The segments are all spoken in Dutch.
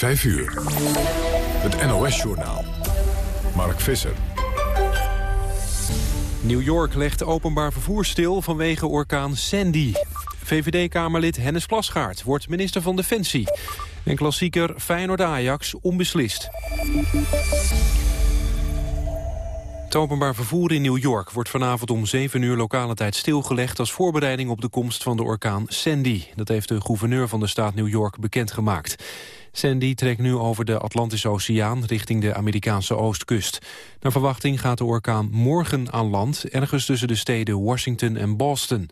5 uur. Het NOS-journaal. Mark Visser. New York legt openbaar vervoer stil vanwege orkaan Sandy. VVD-kamerlid Hennis Plasgaard wordt minister van Defensie. En klassieker Feyenoord-Ajax onbeslist. Het openbaar vervoer in New York wordt vanavond om 7 uur lokale tijd stilgelegd als voorbereiding op de komst van de orkaan Sandy. Dat heeft de gouverneur van de staat New York bekendgemaakt. Sandy trekt nu over de Atlantische Oceaan richting de Amerikaanse oostkust. Naar verwachting gaat de orkaan morgen aan land, ergens tussen de steden Washington en Boston.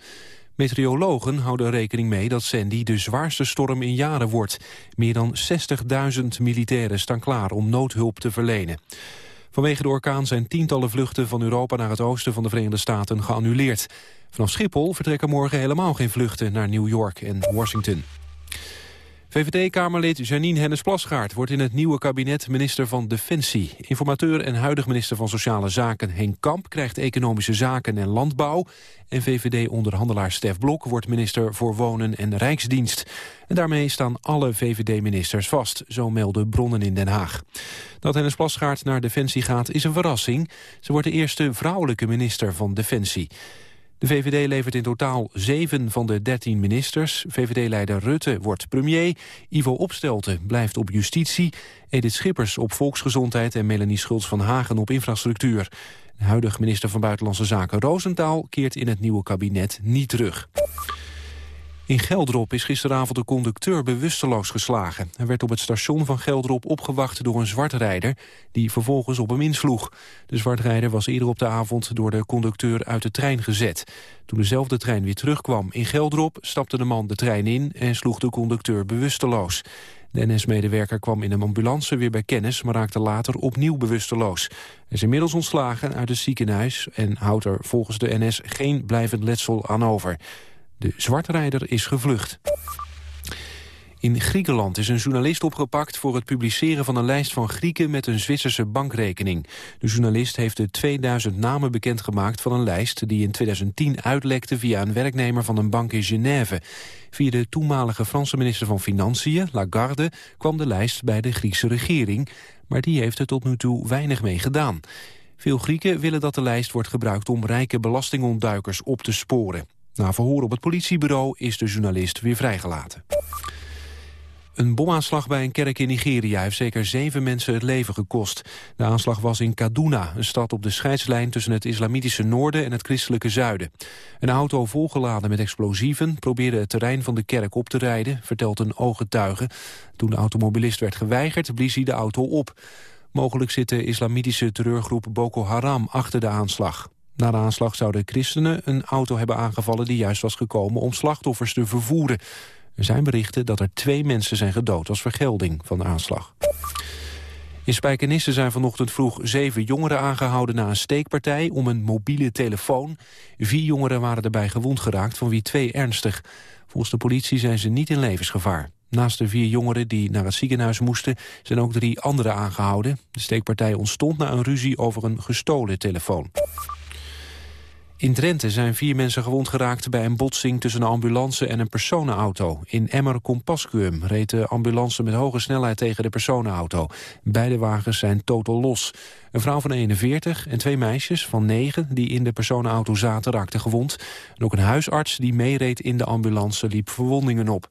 Meteorologen houden rekening mee dat Sandy de zwaarste storm in jaren wordt. Meer dan 60.000 militairen staan klaar om noodhulp te verlenen. Vanwege de orkaan zijn tientallen vluchten van Europa naar het oosten van de Verenigde Staten geannuleerd. Vanaf Schiphol vertrekken morgen helemaal geen vluchten naar New York en Washington. VVD-kamerlid Janine Hennis-Plasgaard wordt in het nieuwe kabinet minister van Defensie. Informateur en huidig minister van Sociale Zaken Henk Kamp krijgt economische zaken en landbouw. En VVD-onderhandelaar Stef Blok wordt minister voor Wonen en Rijksdienst. En daarmee staan alle VVD-ministers vast, zo melden bronnen in Den Haag. Dat Hennis-Plasgaard naar Defensie gaat is een verrassing. Ze wordt de eerste vrouwelijke minister van Defensie. De VVD levert in totaal zeven van de dertien ministers. VVD-leider Rutte wordt premier. Ivo Opstelten blijft op justitie. Edith Schippers op volksgezondheid en Melanie Schultz van Hagen op infrastructuur. De huidige minister van Buitenlandse Zaken Roosentaal keert in het nieuwe kabinet niet terug. In Geldrop is gisteravond de conducteur bewusteloos geslagen. Hij werd op het station van Geldrop opgewacht door een zwartrijder... die vervolgens op hem insloeg. De zwartrijder was eerder op de avond door de conducteur uit de trein gezet. Toen dezelfde trein weer terugkwam in Geldrop... stapte de man de trein in en sloeg de conducteur bewusteloos. De NS-medewerker kwam in een ambulance weer bij kennis... maar raakte later opnieuw bewusteloos. Hij is inmiddels ontslagen uit het ziekenhuis... en houdt er volgens de NS geen blijvend letsel aan over. De zwartrijder is gevlucht. In Griekenland is een journalist opgepakt voor het publiceren van een lijst van Grieken met een Zwitserse bankrekening. De journalist heeft de 2000 namen bekendgemaakt van een lijst die in 2010 uitlekte via een werknemer van een bank in Genève. Via de toenmalige Franse minister van Financiën, Lagarde, kwam de lijst bij de Griekse regering, maar die heeft er tot nu toe weinig mee gedaan. Veel Grieken willen dat de lijst wordt gebruikt om rijke belastingontduikers op te sporen. Na verhoor op het politiebureau is de journalist weer vrijgelaten. Een bomaanslag bij een kerk in Nigeria heeft zeker zeven mensen het leven gekost. De aanslag was in Kaduna, een stad op de scheidslijn tussen het islamitische noorden en het christelijke zuiden. Een auto volgeladen met explosieven probeerde het terrein van de kerk op te rijden, vertelt een ooggetuige. Toen de automobilist werd geweigerd, blies hij de auto op. Mogelijk zit de islamitische terreurgroep Boko Haram achter de aanslag. Na de aanslag zouden christenen een auto hebben aangevallen... die juist was gekomen om slachtoffers te vervoeren. Er zijn berichten dat er twee mensen zijn gedood... als vergelding van de aanslag. In Spijkenisse zijn vanochtend vroeg zeven jongeren aangehouden... na een steekpartij om een mobiele telefoon. Vier jongeren waren erbij gewond geraakt, van wie twee ernstig. Volgens de politie zijn ze niet in levensgevaar. Naast de vier jongeren die naar het ziekenhuis moesten... zijn ook drie anderen aangehouden. De steekpartij ontstond na een ruzie over een gestolen telefoon. In Drenthe zijn vier mensen gewond geraakt bij een botsing tussen een ambulance en een personenauto. In Emmer Compascuum reed de ambulance met hoge snelheid tegen de personenauto. Beide wagens zijn totaal los. Een vrouw van 41 en twee meisjes van 9 die in de personenauto zaten raakten gewond. En ook een huisarts die meereed in de ambulance liep verwondingen op.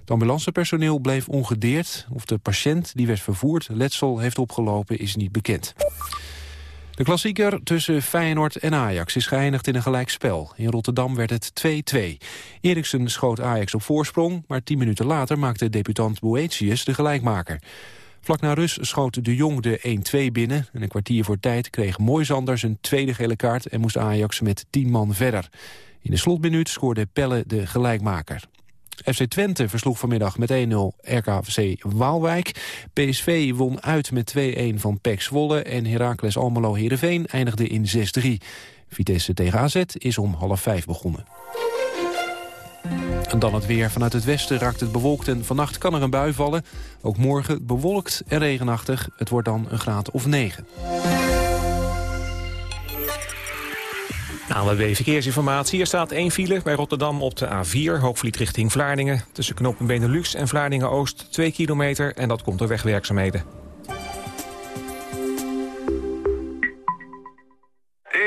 Het ambulancepersoneel bleef ongedeerd. Of de patiënt die werd vervoerd letsel heeft opgelopen is niet bekend. De klassieker tussen Feyenoord en Ajax is geëindigd in een gelijkspel. In Rotterdam werd het 2-2. Eriksen schoot Ajax op voorsprong, maar tien minuten later maakte debutant Boetius de gelijkmaker. Vlak na rust schoot de Jong de 1-2 binnen. En een kwartier voor tijd kreeg Moisander zijn tweede gele kaart... en moest Ajax met 10 man verder. In de slotminuut scoorde Pelle de gelijkmaker. FC Twente versloeg vanmiddag met 1-0 RKC Waalwijk. PSV won uit met 2-1 van PEC Zwolle en Heracles Almelo Heerenveen eindigde in 6-3. Vitesse tegen AZ is om half vijf begonnen. En dan het weer. Vanuit het westen raakt het bewolkt en vannacht kan er een bui vallen. Ook morgen bewolkt en regenachtig. Het wordt dan een graad of 9. ANWB Verkeersinformatie. Er staat één file bij Rotterdam op de A4, Hoogvliet richting Vlaardingen. Tussen knoppen Benelux en Vlaardingen-Oost 2 kilometer en dat komt door wegwerkzaamheden.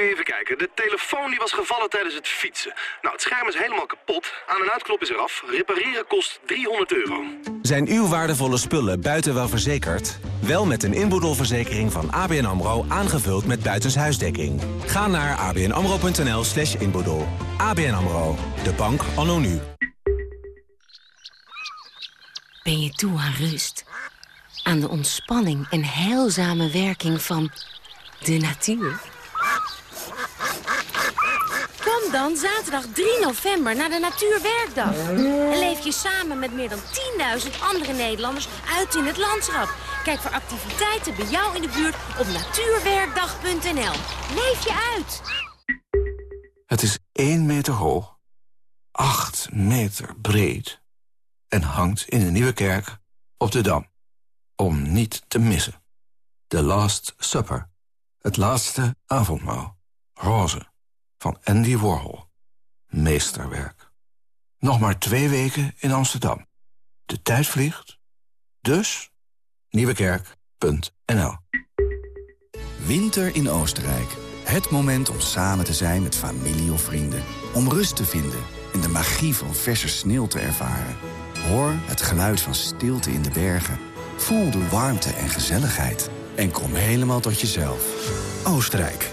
Even kijken, de telefoon die was gevallen tijdens het fietsen. Nou, het scherm is helemaal kapot. Aan- en uitknop is eraf. Repareren kost 300 euro. Zijn uw waardevolle spullen buiten wel verzekerd? Wel met een inboedelverzekering van ABN AMRO aangevuld met buitenshuisdekking. Ga naar abnamro.nl slash inboedel. ABN AMRO, de bank anno nu. Ben je toe aan rust? Aan de ontspanning en heilzame werking van de natuur? Kom dan zaterdag 3 november naar de Natuurwerkdag. En leef je samen met meer dan 10.000 andere Nederlanders uit in het landschap. Kijk voor activiteiten bij jou in de buurt op natuurwerkdag.nl. Leef je uit! Het is 1 meter hoog, 8 meter breed en hangt in de Nieuwe Kerk op de Dam. Om niet te missen. The Last Supper. Het laatste avondmaal. Roze. Van Andy Warhol. Meesterwerk. Nog maar twee weken in Amsterdam. De tijd vliegt. Dus nieuwekerk.nl Winter in Oostenrijk. Het moment om samen te zijn met familie of vrienden. Om rust te vinden en de magie van verse sneeuw te ervaren. Hoor het geluid van stilte in de bergen. Voel de warmte en gezelligheid. En kom helemaal tot jezelf. Oostenrijk.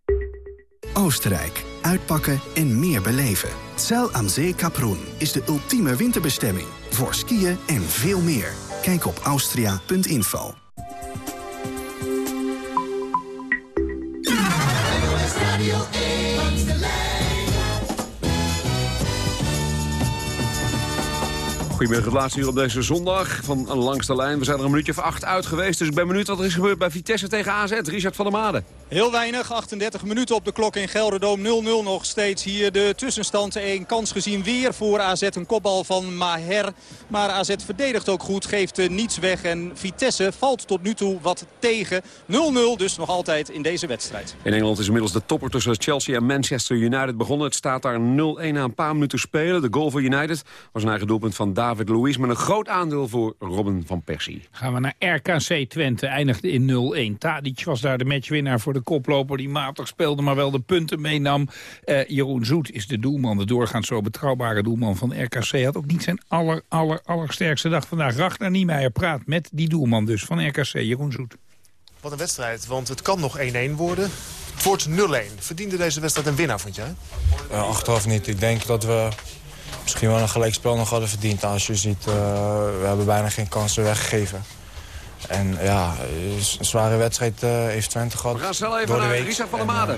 Oostenrijk. Uitpakken en meer beleven. Zeil am See Kaprun is de ultieme winterbestemming. Voor skiën en veel meer. Kijk op austria.info. Goedemiddag, het laatste uur op deze zondag van Langs de Lijn. We zijn er een minuutje of acht uit geweest, dus ik ben benieuwd wat er is gebeurd bij Vitesse tegen AZ. Richard van der Made. Heel weinig, 38 minuten op de klok in Gelderdoom. 0-0 nog steeds hier de tussenstand. Een kans gezien weer voor AZ, een kopbal van Maher. Maar AZ verdedigt ook goed, geeft eh, niets weg. En Vitesse valt tot nu toe wat tegen. 0-0 dus nog altijd in deze wedstrijd. In Engeland is inmiddels de topper tussen Chelsea en Manchester United begonnen. Het staat daar 0-1 na een paar minuten spelen. De goal voor United was een eigen doelpunt van David Luiz... met een groot aandeel voor Robin van Persie. Gaan we naar RKC Twente, eindigde in 0-1. Tadic was daar de matchwinnaar voor de koploper die matig speelde... maar wel de punten meenam. Uh, Jeroen Zoet is de doelman, de doorgaans zo betrouwbare doelman van RKC. Had ook niet zijn aller, aller, allersterkste dag vandaag. Ragnar Niemeyer praat met die doelman dus van RKC, Jeroen Zoet. Wat een wedstrijd, want het kan nog 1-1 worden. Het wordt 0-1. Verdiende deze wedstrijd een winnaar, vond jij? Uh, achteraf niet. Ik denk dat we misschien wel een gelijkspel nog hadden verdiend. Als je ziet, uh, we hebben bijna geen kansen weggegeven. En ja, een zware wedstrijd uh, heeft Twente gehad. We gaan snel even naar Richard van der Made.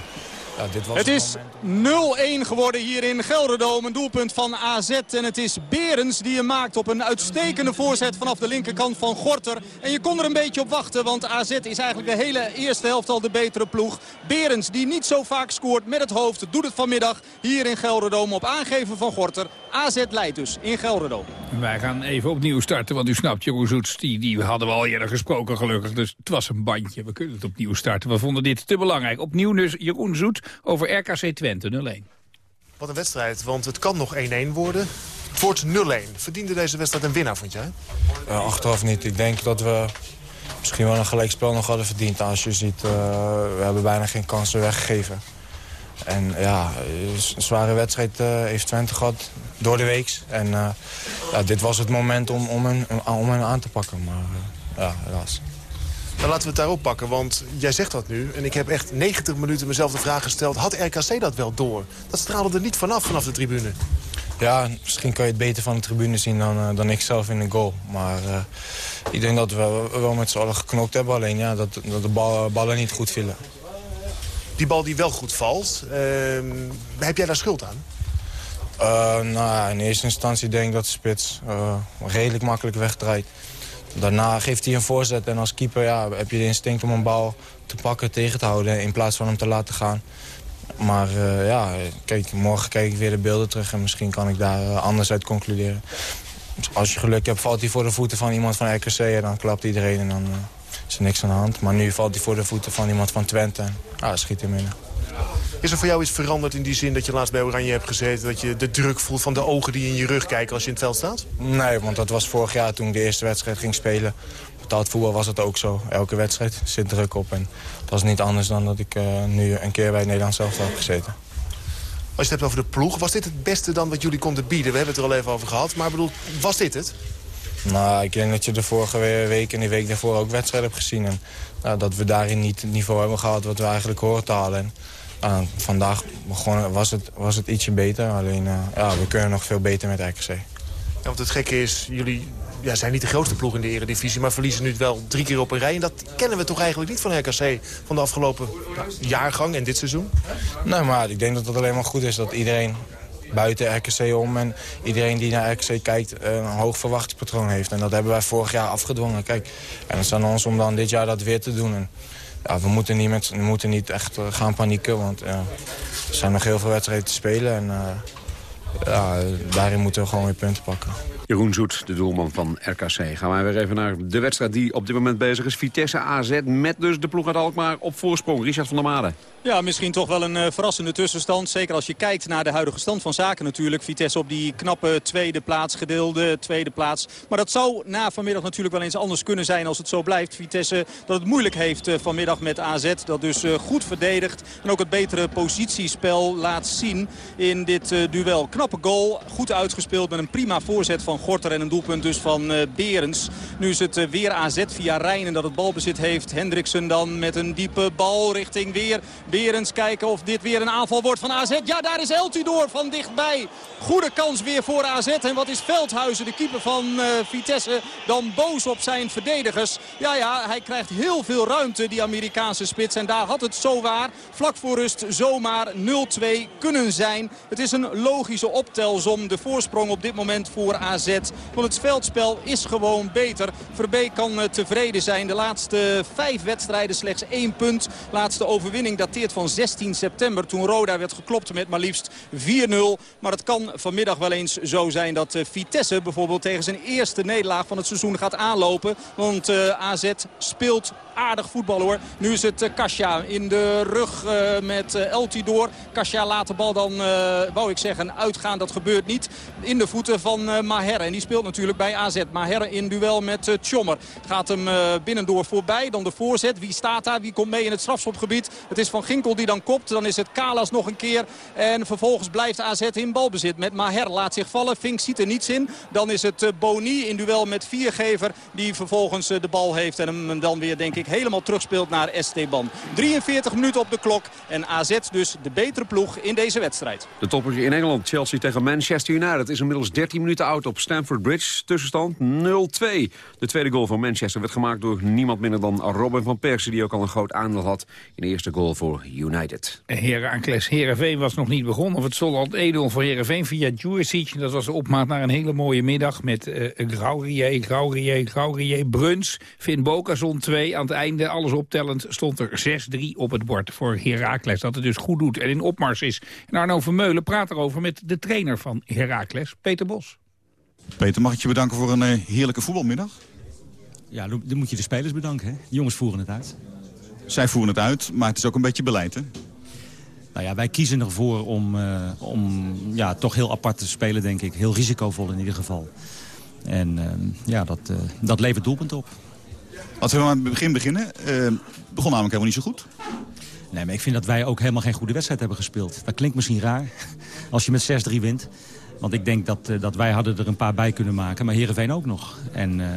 Ja, dit was het is 0-1 geworden hier in Gelderdoom. Een doelpunt van AZ. En het is Berens die hem maakt op een uitstekende voorzet vanaf de linkerkant van Gorter. En je kon er een beetje op wachten, want AZ is eigenlijk de hele eerste helft al de betere ploeg. Berens die niet zo vaak scoort met het hoofd, doet het vanmiddag hier in Gelderdoom op aangeven van Gorter. AZ leidt dus in Gelderdoom. Wij gaan even opnieuw starten, want u snapt, Jeroen Zoets, die, die hadden we al eerder gesproken gelukkig. Dus het was een bandje, we kunnen het opnieuw starten. We vonden dit te belangrijk. Opnieuw dus Jeroen Zoet over RKC Twente 0-1. Wat een wedstrijd, want het kan nog 1-1 worden. Het wordt 0-1. Verdiende deze wedstrijd een winnaar, vond jij? Uh, achteraf niet. Ik denk dat we misschien wel een gelijkspel nog hadden verdiend. Als je ziet, uh, we hebben bijna geen kansen weggegeven. En ja, een zware wedstrijd uh, heeft Twente gehad door de week. En ja, dit was het moment om, om, hen, om hen aan te pakken. Maar ja, helaas. Dan laten we het daarop pakken, want jij zegt dat nu. En ik heb echt 90 minuten mezelf de vraag gesteld... had RKC dat wel door? Dat straalde er niet vanaf, vanaf de tribune. Ja, misschien kan je het beter van de tribune zien dan, uh, dan ik zelf in de goal. Maar uh, ik denk dat we wel met z'n allen geknokt hebben. Alleen ja, dat, dat de bal, ballen niet goed vielen. Die bal die wel goed valt, ehm, heb jij daar schuld aan? Nou, in eerste instantie denk ik dat de spits redelijk makkelijk wegdraait. Daarna geeft hij een voorzet en als keeper ja, heb je de instinct om een bal te pakken, tegen te houden... in plaats van hem te laten gaan. Maar uh, ja, kijk, morgen kijk ik weer de beelden terug en misschien kan ik daar anders uit concluderen. Als je geluk hebt, valt hij voor de voeten van iemand van RKC en dan klapt iedereen en dan is er niks aan de hand. Maar nu valt hij voor de voeten van iemand van Twente en ja, schiet hem in. Is er voor jou iets veranderd in die zin dat je laatst bij Oranje hebt gezeten... dat je de druk voelt van de ogen die in je rug kijken als je in het veld staat? Nee, want dat was vorig jaar toen ik de eerste wedstrijd ging spelen. Betaald voetbal was het ook zo. Elke wedstrijd zit druk op. En dat is niet anders dan dat ik uh, nu een keer bij het Nederlands zelf heb gezeten. Als je het hebt over de ploeg, was dit het beste dan wat jullie konden bieden? We hebben het er al even over gehad, maar bedoel, was dit het? Nou, ik denk dat je de vorige week en die week daarvoor ook wedstrijden hebt gezien. En nou, dat we daarin niet het niveau hebben gehad wat we eigenlijk horen te halen. En, uh, vandaag begonnen, was, het, was het ietsje beter. Alleen uh, ja, we kunnen nog veel beter met RKC. Ja, want het gekke is, jullie ja, zijn niet de grootste ploeg in de eredivisie... maar verliezen nu wel drie keer op een rij. En dat kennen we toch eigenlijk niet van RKC van de afgelopen jaargang en dit seizoen? Nee, maar ik denk dat het alleen maar goed is dat iedereen buiten RKC om. En iedereen die naar RKC kijkt een hoog verwachtingspatroon heeft. En dat hebben wij vorig jaar afgedwongen. Kijk, en het is aan ons om dan dit jaar dat weer te doen. En, we, moeten niet met, moeten niet echt gaan panieken, want er zijn nog heel veel wedstrijden te spelen. En uh, ja, daarin moeten we gewoon weer punten pakken. Jeroen Zoet, de doelman van RKC. Gaan wij weer even naar de wedstrijd die op dit moment bezig is. Vitesse AZ met dus de ploeg uit Alkmaar op voorsprong. Richard van der Made. Ja, misschien toch wel een uh, verrassende tussenstand. Zeker als je kijkt naar de huidige stand van zaken natuurlijk. Vitesse op die knappe tweede plaats, gedeelde tweede plaats. Maar dat zou na vanmiddag natuurlijk wel eens anders kunnen zijn als het zo blijft. Vitesse dat het moeilijk heeft uh, vanmiddag met AZ. Dat dus uh, goed verdedigt. En ook het betere positiespel laat zien in dit duel. Knappe goal, goed uitgespeeld met een prima voorzet van Gorter. En een doelpunt dus van Berens. Nu is het weer AZ via Rijnen dat het balbezit heeft. Hendriksen dan met een diepe bal richting weer... Berends kijken of dit weer een aanval wordt van AZ. Ja, daar is Eltidoor van dichtbij. Goede kans weer voor AZ. En wat is Veldhuizen, de keeper van uh, Vitesse, dan boos op zijn verdedigers. Ja, ja, hij krijgt heel veel ruimte, die Amerikaanse spits. En daar had het zo waar, vlak voor rust, zomaar 0-2 kunnen zijn. Het is een logische optelsom, de voorsprong op dit moment voor AZ. Want het veldspel is gewoon beter. Verbeek kan uh, tevreden zijn. De laatste vijf wedstrijden slechts één punt. Laatste overwinning dateert van 16 september. Toen Roda werd geklopt met maar liefst 4-0. Maar het kan vanmiddag wel eens zo zijn dat uh, Vitesse bijvoorbeeld tegen zijn eerste nederlaag van het seizoen gaat aanlopen. Want uh, AZ speelt aardig voetbal hoor. Nu is het Kasia in de rug met uh, Eltidoor. Kasia laat de bal dan, wou ik zeggen, uitgaan. Dat gebeurt niet. In de voeten van Maher. En die speelt natuurlijk bij AZ. Maher in duel met uh, Tjommer. Gaat hem binnendoor voorbij. Dan de voorzet. Wie staat daar? Wie komt mee in het strafschopgebied? Het is Van Ginkel die dan kopt. Dan is het Kalas nog een keer. En vervolgens blijft AZ in balbezit met Maher. Laat zich vallen. Fink ziet er niets in. Dan is het Boni in duel met Viergever. Die vervolgens de bal heeft. En hem dan weer, denk ik, helemaal terugspeelt naar Esteban. 43 minuten op de klok en AZ dus de betere ploeg in deze wedstrijd. De topper in Engeland, Chelsea tegen Manchester United... is inmiddels 13 minuten oud op Stamford Bridge. Tussenstand 0-2. De tweede goal van Manchester werd gemaakt door niemand minder dan Robin van Persie... die ook al een groot aandeel had in de eerste goal voor United. Heracles Heerenveen was nog niet begonnen. Of het stond al 1-0 voor Heerenveen via Juricic. Dat was de opmaat naar een hele mooie middag met uh, Graurier, Graurier, Graurier, Bruns, Finn Bokerson 2 aan het einde, alles optellend, stond er 6-3 op het bord voor Heracles. Dat het dus goed doet en in opmars is. En Arno Vermeulen praat erover met de trainer van Heracles, Peter Bos. Peter, mag ik je bedanken voor een uh, heerlijke voetbalmiddag? Ja, dan moet je de spelers bedanken. Hè? De jongens voeren het uit. Zij voeren het uit, maar het is ook een beetje beleid, hè? Nou ja, wij kiezen ervoor om, uh, om ja, toch heel apart te spelen, denk ik. Heel risicovol in ieder geval. En uh, ja, dat, dat levert doelpunt op. Laten we maar aan het begin beginnen. Uh, begon namelijk helemaal niet zo goed. Nee, maar ik vind dat wij ook helemaal geen goede wedstrijd hebben gespeeld. Dat klinkt misschien raar, als je met 6-3 wint. Want ik denk dat, uh, dat wij hadden er een paar bij kunnen maken, maar Heerenveen ook nog. En uh,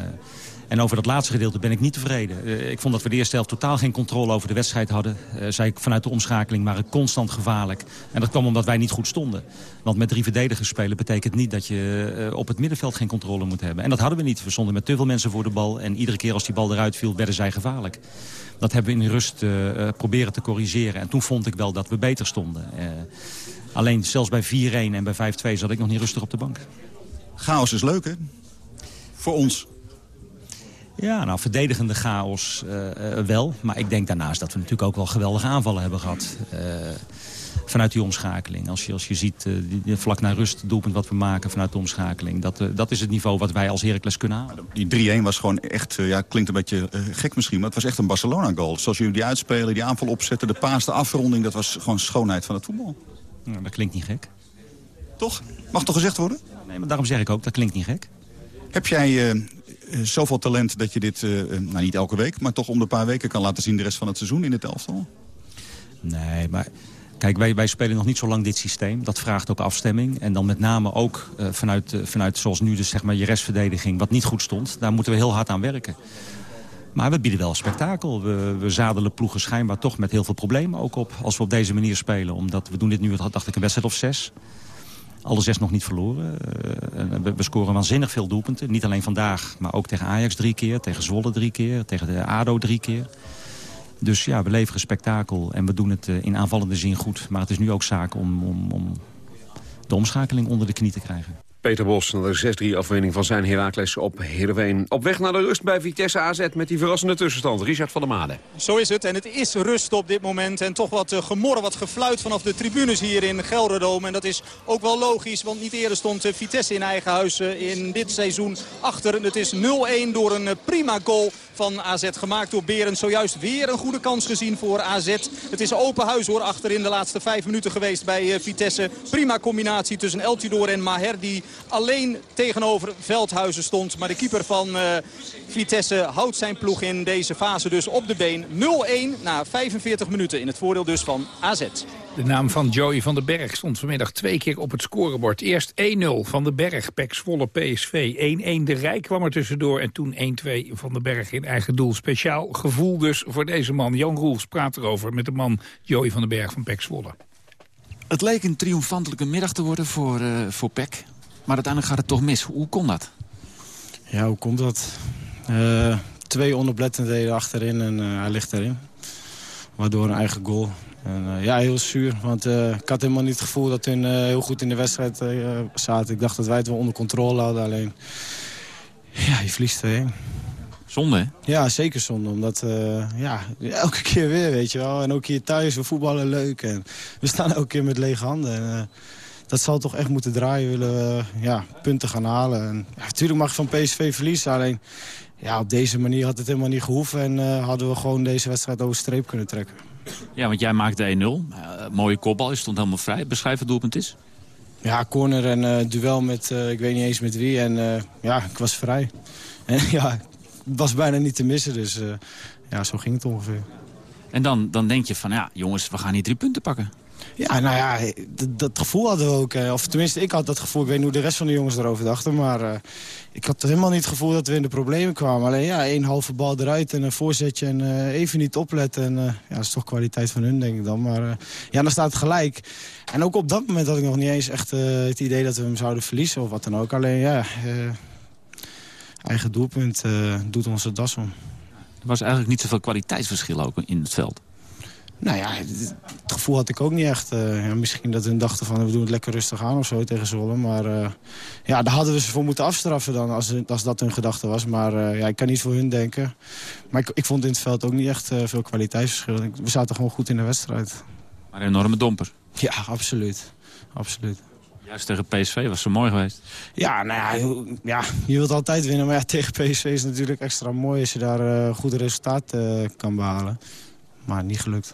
En over dat laatste gedeelte ben ik niet tevreden. Uh, ik vond dat we de eerste helft totaal geen controle over de wedstrijd hadden. Uh, ik vanuit de omschakeling waren constant gevaarlijk. En dat kwam omdat wij niet goed stonden. Want met drie verdedigers spelen betekent niet dat je op het middenveld geen controle moet hebben. En dat hadden we niet. We stonden met te veel mensen voor de bal. En iedere keer als die bal eruit viel, werden zij gevaarlijk. Dat hebben we in rust proberen te corrigeren. En toen vond ik wel dat we beter stonden. Alleen zelfs bij 4-1 en bij 5-2 zat ik nog niet rustig op de bank. Chaos is leuk, hè? Voor ons. Ja, nou, verdedigende chaos uh, uh, wel. Maar ik denk daarnaast dat we natuurlijk ook wel geweldige aanvallen hebben gehad. Uh, vanuit die omschakeling. Als je, als je ziet, die, die vlak naar rust doelpunt wat we maken vanuit de omschakeling. Dat, dat is het niveau wat wij als Heracles kunnen halen. Die 3-1 was gewoon echt, ja, klinkt een beetje gek misschien. Maar het was echt een Barcelona-goal. Zoals jullie die uitspelen, die aanval opzetten, de paas, de afronding. Dat was gewoon schoonheid van het voetbal. Nou, dat klinkt niet gek. Toch? Mag toch gezegd worden? Nee, maar daarom zeg ik ook, dat klinkt niet gek. Heb jij uh, zoveel talent dat je dit, uh, nou niet elke week... maar toch om de paar weken kan laten zien de rest van het seizoen in het elftal? Nee, maar kijk, wij, wij spelen nog niet zo lang dit systeem. Dat vraagt ook afstemming. En dan met name ook uh, vanuit, vanuit zoals nu dus zeg maar je restverdediging... wat niet goed stond, daar moeten we heel hard aan werken. Maar we bieden wel spektakel. We, we zadelen ploegen schijnbaar toch met heel veel problemen ook op... als we op deze manier spelen. Omdat we doen dit nu, dacht ik, een wedstrijd of zes... Alle zes nog niet verloren. Uh, we, scoren waanzinnig veel doelpunten. Niet alleen vandaag, maar ook tegen Ajax drie keer. Tegen Zwolle drie keer. Tegen de ADO drie keer. Dus ja, we leveren spektakel. En we doen het uh, in aanvallende zin goed. Maar het is nu ook zaak om, om, om de omschakeling onder de knie te krijgen. Peter Bos de 6-3 afwinning van zijn Heracles op Heerenveen. Op weg naar de rust bij Vitesse AZ met die verrassende tussenstand. Richard van der Made. Zo is het en het is rust op dit moment. En toch wat gemorren, wat gefluit vanaf de tribunes hier in Gelderdoom. En dat is ook wel logisch, want niet eerder stond Vitesse in eigen huis in dit seizoen achter. Het is 0-1 door een prima goal van AZ gemaakt door Berend. Zojuist weer een goede kans gezien voor AZ. Het is open huis hoor achterin de laatste vijf minuten geweest bij Vitesse. Prima combinatie tussen El Tidor en Maher die alleen tegenover Veldhuizen stond. Maar de keeper van uh, Vitesse houdt zijn ploeg in deze fase dus op de been. 0-1 na 45 minuten in het voordeel dus van AZ. De naam van Joey van den Berg stond vanmiddag twee keer op het scorebord. Eerst 1-0 van den Berg, Pek Zwolle PSV. 1-1 de Rijk kwam er tussendoor en toen 1-2 van den Berg in eigen doel. Speciaal gevoel dus voor deze man. Jan Roels praat erover met de man Joey van den Berg van Pek Zwolle. Het leek een triomfantelijke middag te worden voor, uh, voor Pek. Maar uiteindelijk gaat het toch mis. Hoe kon dat? Ja, hoe komt dat? Uh, twee onderblettendheden achterin en uh, hij ligt erin. Waardoor een eigen goal. En, uh, ja, heel zuur. Want ik had helemaal niet het gevoel dat hun heel goed in de wedstrijd zaten. Ik dacht dat wij het wel onder controle hadden. Alleen, ja, je verliest erin. Zonde, hè? Ja, zeker zonde. Omdat, ja, elke keer weer, weet je wel. En ook hier thuis, we voetballen leuk. En we staan elke keer met lege handen. En, dat zal toch echt moeten draaien. Willen we ja, punten gaan halen. En, ja, natuurlijk mag je van PSV verliezen. Alleen ja, op deze manier had het helemaal niet gehoeven. En hadden we gewoon deze wedstrijd over streep kunnen trekken. Ja, want jij maakte 1-0. Uh, mooie kopbal, je stond helemaal vrij. Beschrijf het doelpunt is. Ja, corner en uh, duel met, ik weet niet eens met wie. En ja, ik was vrij. En ja, het was bijna niet te missen. Dus ja, zo ging het ongeveer. En dan, dan denk je van, ja jongens, we gaan hier drie punten pakken. Ja, nou ja, dat, gevoel hadden we ook. Of tenminste, ik had dat gevoel. Ik weet niet hoe de rest van de jongens erover dachten. Maar uh, ik had helemaal niet het gevoel dat we in de problemen kwamen. Alleen ja, één halve bal eruit en een voorzetje en uh, even niet opletten. En ja, dat is toch kwaliteit van hun, denk ik dan. Maar ja, dan staat het gelijk. En ook op dat moment had ik nog niet eens echt het idee dat we hem zouden verliezen of wat dan ook. Alleen ja, eigen doelpunt doet onze das om. Er was eigenlijk niet zoveel kwaliteitsverschil ook in het veld. Nou ja, het gevoel had ik ook niet echt. Uh, ja, misschien dat hun dachten van we doen het lekker rustig aan of zo tegen Zwolle. Maar uh, ja, daar hadden we ze voor moeten afstraffen dan als, als dat hun gedachte was. Maar uh, ja, ik kan niet voor hun denken. Maar ik, ik vond in het veld ook niet echt veel kwaliteitsverschil. We zaten gewoon goed in de wedstrijd. Maar een enorme domper. Ja, absoluut. absoluut. Juist tegen PSV was zo mooi geweest. Ja, nou ja, ja, je wilt altijd winnen. Maar ja, tegen PSV is het natuurlijk extra mooi als je daar goede resultaat kan behalen. Maar niet gelukt.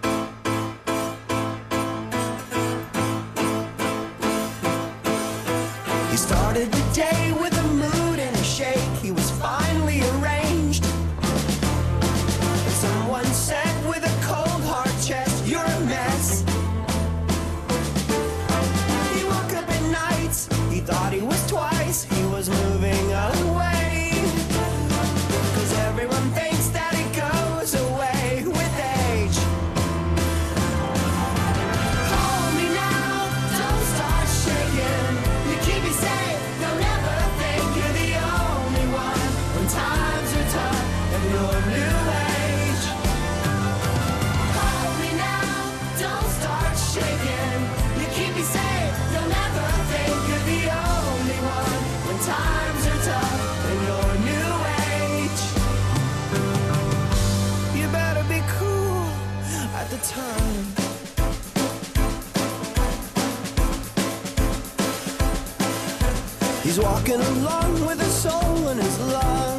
walking along with his soul in his lungs.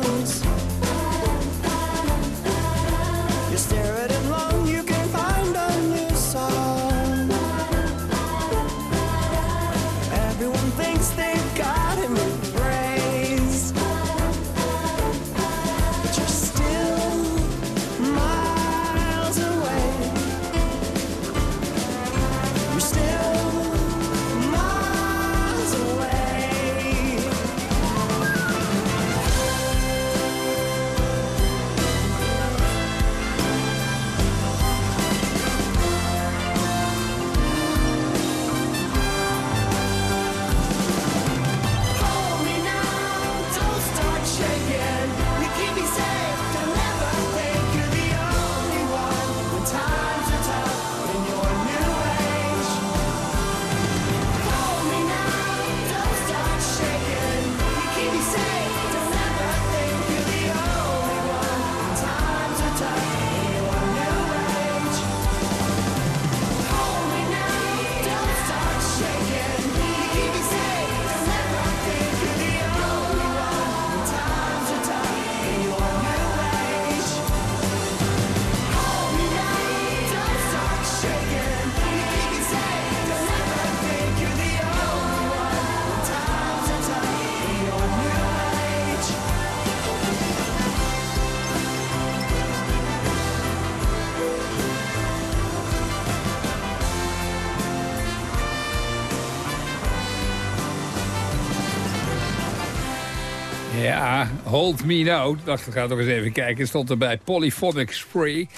Hold Me Now. Ik dacht, we gaan nog eens even kijken. Stond erbij Polyphonic Spray.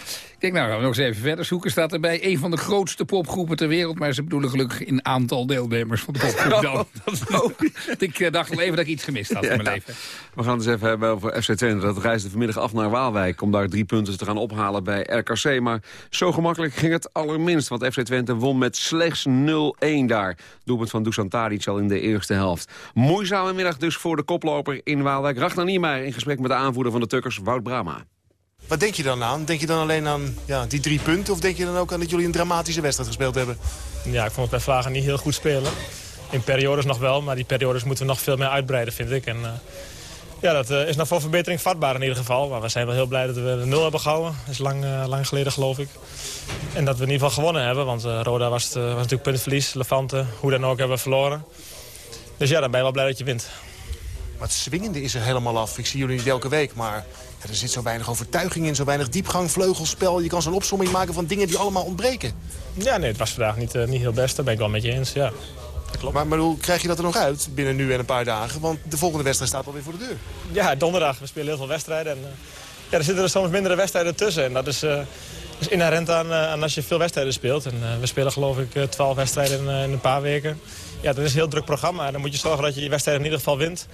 Ik denk, nou gaan we nog eens even verder zoeken. Staat erbij een van de grootste popgroepen ter wereld. Maar ze bedoelen gelukkig in aantal deelnemers van de popgroep dan. Dat- ik eh, dacht al even dat ik iets gemist had in mijn leven. We gaan het eens even hebben over FC Twente. Dat reisde vanmiddag af naar Waalwijk om daar drie punten te gaan ophalen bij RKC. Maar zo gemakkelijk ging het allerminst, want FC Twente won met slechts 0-1 daar. Doelpunt van Dusan Tadic al in de eerste helft. Moeizame middag dus voor de koploper in Waalwijk. Ragnar Niemeyer in gesprek met de aanvoerder van de Tukkers, Wout Brama. Wat denk je dan aan? Denk je dan alleen aan ja, die drie punten? Of denk je dan ook aan dat jullie een dramatische wedstrijd gespeeld hebben? Ja, ik vond het bij Vlagen niet heel goed spelen. In periodes nog wel, maar die periodes moeten we nog veel meer uitbreiden, vind ik. En, eh, ja, dat eh, is nog voor verbetering vatbaar in ieder geval. Maar we zijn wel heel blij dat we de nul hebben gehouden. Dat is lang, eh, lang geleden, geloof ik. En dat we in ieder geval gewonnen hebben. Want Roda was, het, was natuurlijk puntverlies. Levante, hoe dan ook, hebben we verloren. Dus ja, dan ben je wel blij dat je wint. Maar het swingende is er helemaal af. Ik zie jullie niet elke week, maar er zit zo weinig overtuiging in. Zo weinig diepgang, vleugelspel. Je kan zo'n opsomming maken van dingen die allemaal ontbreken. Ja, nee, het was vandaag niet, eh, niet heel best. Daar ben ik wel met je eens, ja. Maar, maar hoe krijg je dat er nog uit binnen nu en een paar dagen? Want de volgende wedstrijd staat alweer voor de deur. Ja, donderdag. We spelen heel veel wedstrijden. En, eh, ja, er zitten er soms mindere wedstrijden tussen. En dat is, eh, is inherent aan, aan als je veel wedstrijden speelt. En we spelen geloof ik 12 wedstrijden in, in een paar weken. Ja, dat is een heel druk programma. Dan moet je zorgen dat je je wedstrijden in ieder geval wint.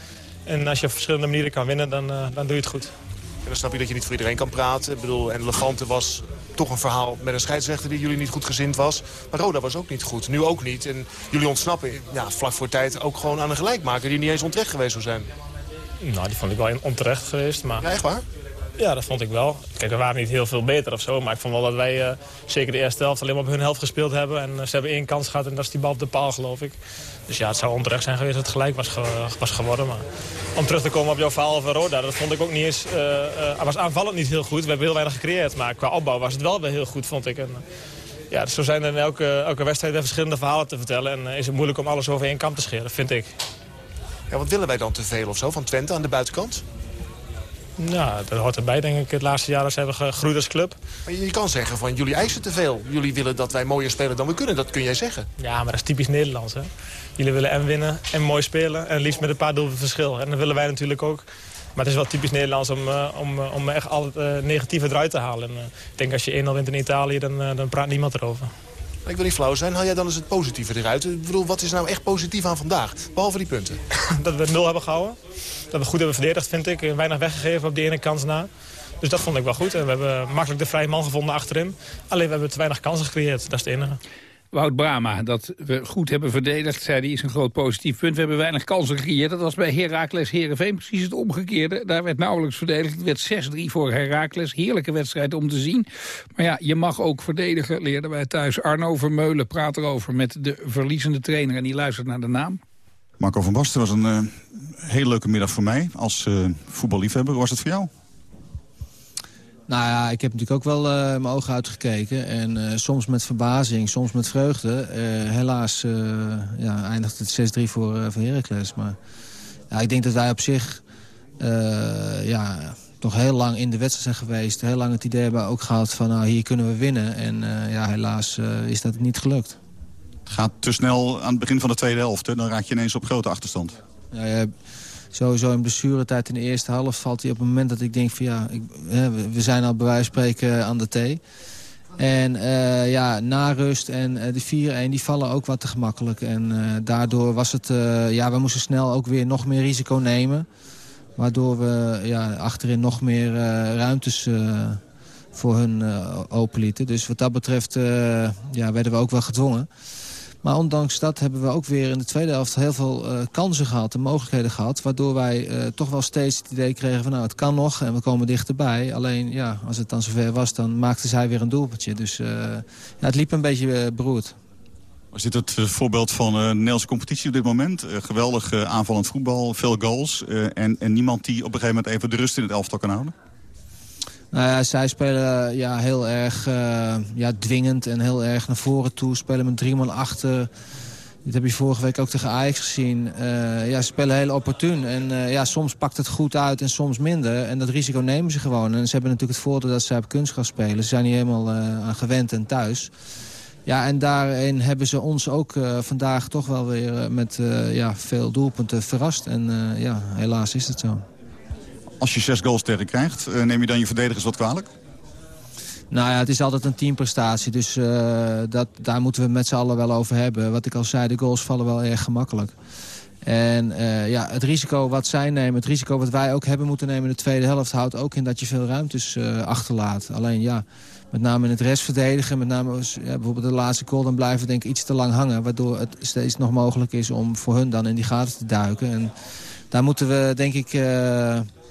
En als je op verschillende manieren kan winnen, dan, dan doe je het goed. En dan snap je dat je niet voor iedereen kan praten. Ik bedoel, en Levante was toch een verhaal met een scheidsrechter die jullie niet goed gezind was. Maar Roda was ook niet goed, nu ook niet. En jullie ontsnappen ja, vlak voor tijd ook gewoon aan een gelijkmaker die niet eens onterecht geweest zou zijn. Nou, die vond ik wel onterecht geweest. Maar... Ja, echt waar? Ja, dat vond ik wel. Kijk, we waren niet heel veel beter of zo. Maar ik vond wel dat wij eh, zeker de eerste helft alleen maar op hun helft gespeeld hebben. En eh, ze hebben één kans gehad en dat is die bal op de paal, geloof ik. Dus ja, het zou onterecht zijn geweest dat het gelijk was, ge- was geworden. Maar om terug te komen op jouw verhaal over Roda, dat vond ik ook niet eens... eh eh, hij was aanvallend niet heel goed. We hebben heel weinig gecreëerd. Maar qua opbouw was het wel weer heel goed, vond ik. En, eh, ja, dus zo zijn er in elke, elke wedstrijd weer verschillende verhalen te vertellen. En is het moeilijk om alles over één kam te scheren, vind ik. Ja, wat willen wij dan te veel of zo van Twente aan de buitenkant? Nou, dat hoort erbij, denk ik. Het laatste jaar dat ze hebben gegroeid als club. Maar je kan zeggen van jullie eisen te veel. Jullie willen dat wij mooier spelen dan we kunnen. Dat kun jij zeggen. Ja, maar dat is typisch Nederlands. Hè? Jullie willen en winnen en mooi spelen. En liefst met een paar doelpunten verschil. En dat willen wij natuurlijk ook. Maar het is wel typisch Nederlands om, eh, om, eh, om echt al het eh, negatieve eruit te halen. En, ik denk als je 1-0 wint in Italië, dan, dan praat niemand erover. Ik wil niet flauw zijn. Haal jij dan eens het positieve eruit? Ik bedoel, wat is nou echt positief aan vandaag? Behalve die punten. dat we nul hebben gehouden. Dat we goed hebben verdedigd, vind ik. Weinig weggegeven op die ene kans na. Dus dat vond ik wel goed. En we hebben makkelijk de vrije man gevonden achterin. Alleen we hebben te weinig kansen gecreëerd. Dat is het enige. Wout Brama, dat we goed hebben verdedigd, zei hij, is een groot positief punt. We hebben weinig kansen gecreëerd. Dat was bij Heracles Herenveen precies het omgekeerde. Daar werd nauwelijks verdedigd. Het werd 6-3 voor Heracles. Heerlijke wedstrijd om te zien. Maar ja, je mag ook verdedigen, leerden wij thuis. Arno Vermeulen praat erover met de verliezende trainer en die luistert naar de naam. Marco van Basten was een uh, hele leuke middag voor mij als uh, voetballiefhebber. Was het voor jou? Nou ja, ik heb natuurlijk ook wel uh, mijn ogen uitgekeken. En uh, soms met verbazing, soms met vreugde. Uh, helaas ja, eindigt het 6-3 voor, voor Heracles. Maar ja, ik denk dat wij op zich ja, toch heel lang in de wedstrijd zijn geweest. Heel lang het idee hebben ook gehad van nou, hier kunnen we winnen. En ja, helaas is dat niet gelukt. Het gaat te snel aan het begin van de tweede helft. Hè? Dan raak je ineens op grote achterstand. Ja, ja, sowieso in blessuretijd in de eerste helft valt hij op het moment dat ik denk van ja, ik, we zijn al bij wijze van spreken aan de thee. En uh, ja, na rust en uh, de 4-1 die vallen ook wat te gemakkelijk. En uh, daardoor was het, ja, we moesten snel ook weer nog meer risico nemen. Waardoor we ja, achterin nog meer ruimtes voor hun openlieten. Dus wat dat betreft ja, werden we ook wel gedwongen. Maar ondanks dat hebben we ook weer in de tweede helft heel veel uh, kansen gehad en mogelijkheden gehad. Waardoor wij uh, toch wel steeds het idee kregen van nou het kan nog en we komen dichterbij. Alleen ja, als het dan zover was dan maakte zij weer een doelpuntje. Dus uh, ja, het liep een beetje beroerd. Was dit het voorbeeld van een Nederlandse competitie op dit moment? geweldig aanvallend voetbal, veel goals en, en niemand die op een gegeven moment even de rust in het elftal kan houden? Nou zij spelen ja, heel erg uh, ja, dwingend en heel erg naar voren toe. Spelen met drie man achter. Dit heb je vorige week ook tegen Ajax gezien. Uh, ja, ze spelen heel opportun. En ja, soms pakt het goed uit en soms minder. En dat risico nemen ze gewoon. En ze hebben natuurlijk het voordeel dat ze op kunstgras spelen. Ze zijn niet helemaal aan gewend en thuis. Ja, en daarin hebben ze ons ook vandaag toch wel weer met ja, veel doelpunten verrast. En ja, helaas is het zo. Als je zes goals tegen krijgt, eh, neem je dan je verdedigers wat kwalijk? Nou ja, het is altijd een teamprestatie. Dus uh, dat, daar moeten we met z'n allen wel over hebben. Wat ik al zei, de goals vallen wel erg gemakkelijk. En uh, ja, het risico wat zij nemen, het risico wat wij ook hebben moeten nemen in de tweede helft... houdt ook in dat je veel ruimtes achterlaat. Alleen ja, met name in het rest verdedigen, met name ja, bijvoorbeeld de laatste goal... dan blijven we denk ik iets te lang hangen. Waardoor het steeds nog mogelijk is om voor hun dan in die gaten te duiken. En daar moeten we denk ik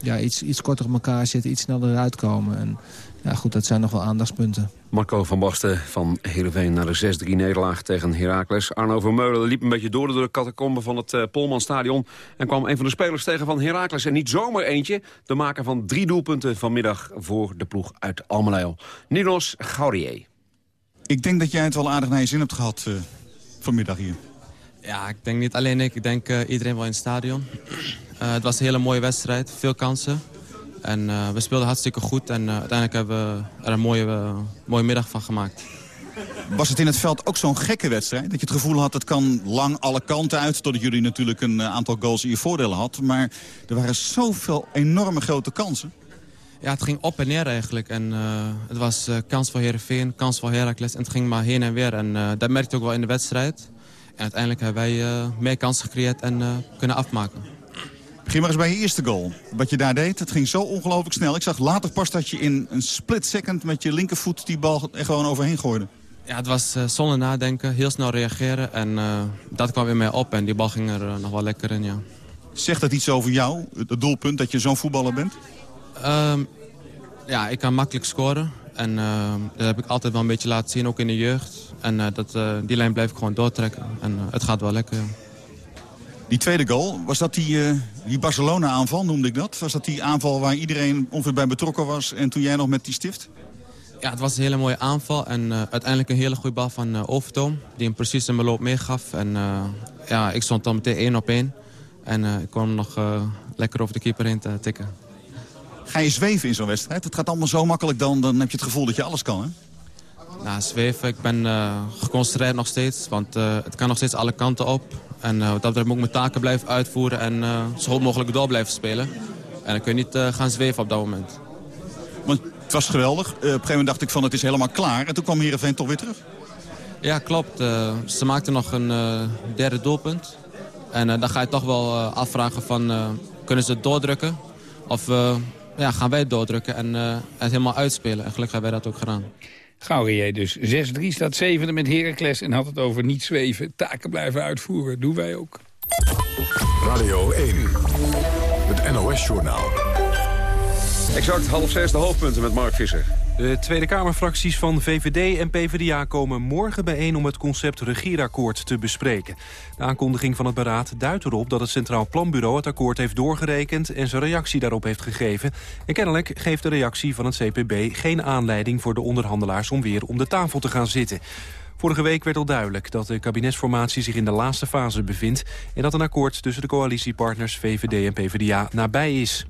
ja, iets, iets korter op elkaar zitten, iets sneller eruit komen. En ja, goed, dat zijn nog wel aandachtspunten. Marco van Basten van Heerenveen naar de 6-3 nederlaag tegen Heracles. Arno Vermeulen liep een beetje door de catacombe van het uh, Polmanstadion... en kwam een van de spelers tegen van Heracles. En niet zomaar eentje, de maker van drie doelpunten vanmiddag... voor de ploeg uit Almelo. Ninos Gaurier. Ik denk dat jij het wel aardig naar je zin hebt gehad uh, vanmiddag hier. Ja, ik denk niet alleen ik. Ik denk uh, iedereen wel in het stadion. Uh, het was een hele mooie wedstrijd, veel kansen. En uh, we speelden hartstikke goed en uiteindelijk hebben we er een mooie, mooie middag van gemaakt. Was het in het veld ook zo'n gekke wedstrijd? Dat je het gevoel had, het kan lang alle kanten uit... totdat jullie natuurlijk een aantal goals in je voordelen had. Maar er waren zoveel enorme grote kansen. Ja, het ging op en neer eigenlijk. En, het was kans voor Heerenveen, kans voor Heracles. En het ging maar heen en weer. En dat merkte je ook wel in de wedstrijd. En uiteindelijk hebben wij uh, meer kansen gecreëerd en uh, kunnen afmaken. Begin maar eens bij je eerste goal. Wat je daar deed, het ging zo ongelooflijk snel. Ik zag later pas dat je in een split second met je linkervoet die bal er gewoon overheen gooide. Ja, het was uh, zonder nadenken, heel snel reageren. En dat kwam weer mee op en die bal ging er nog wel lekker in, ja. Zegt dat iets over jou, het doelpunt, dat je zo'n voetballer bent? Um, ja, ik kan makkelijk scoren. En uh, dat heb ik altijd wel een beetje laten zien, ook in de jeugd. En uh, dat, uh, die lijn blijf ik gewoon doortrekken. En het gaat wel lekker, ja. Die tweede goal, was dat die, die Barcelona-aanval, noemde ik dat? Was dat die aanval waar iedereen ongeveer bij betrokken was... en toen jij nog met die stift? Ja, het was een hele mooie aanval. En uiteindelijk een hele goede bal van Overtoom. Die hem precies in mijn loop meegaf. En ja, ik stond dan meteen één op één. En ik kon nog lekker over de keeper heen te tikken. Ga je zweven in zo'n wedstrijd? Het gaat allemaal zo makkelijk dan, dan heb je het gevoel dat je alles kan, hè? Nou, zweven, ik ben uh, geconcentreerd nog steeds, want uh, het kan nog steeds alle kanten op. En uh, dat betreft moet ik mijn taken blijven uitvoeren en zo goed mogelijk door blijven spelen. En dan kun je niet gaan zweven op dat moment. Want het was geweldig. op een gegeven moment dacht ik van het is helemaal klaar. En toen kwam Heerenveen toch weer terug? Ja, klopt. ze maakten nog een derde doelpunt. En dan ga je toch wel afvragen van kunnen ze het doordrukken? Of ja, gaan wij het doordrukken en uh, het helemaal uitspelen. En gelukkig hebben wij dat ook gedaan. Gaurier dus. 6-3 staat zevende met Heracles en had het over niet zweven. Taken blijven uitvoeren. Doen wij ook. Radio 1. Het NOS-journaal. Exact half zes de hoofdpunten met Mark Visser. De Tweede Kamerfracties van VVD en PvdA komen morgen bijeen om het concept regeerakkoord te bespreken. De aankondiging van het beraad duidt erop dat het Centraal Planbureau het akkoord heeft doorgerekend en zijn reactie daarop heeft gegeven. En kennelijk geeft de reactie van het CPB geen aanleiding voor de onderhandelaars om weer om de tafel te gaan zitten. Vorige week werd al duidelijk dat de kabinetsformatie zich in de laatste fase bevindt... en dat een akkoord tussen de coalitiepartners VVD en PvdA nabij is.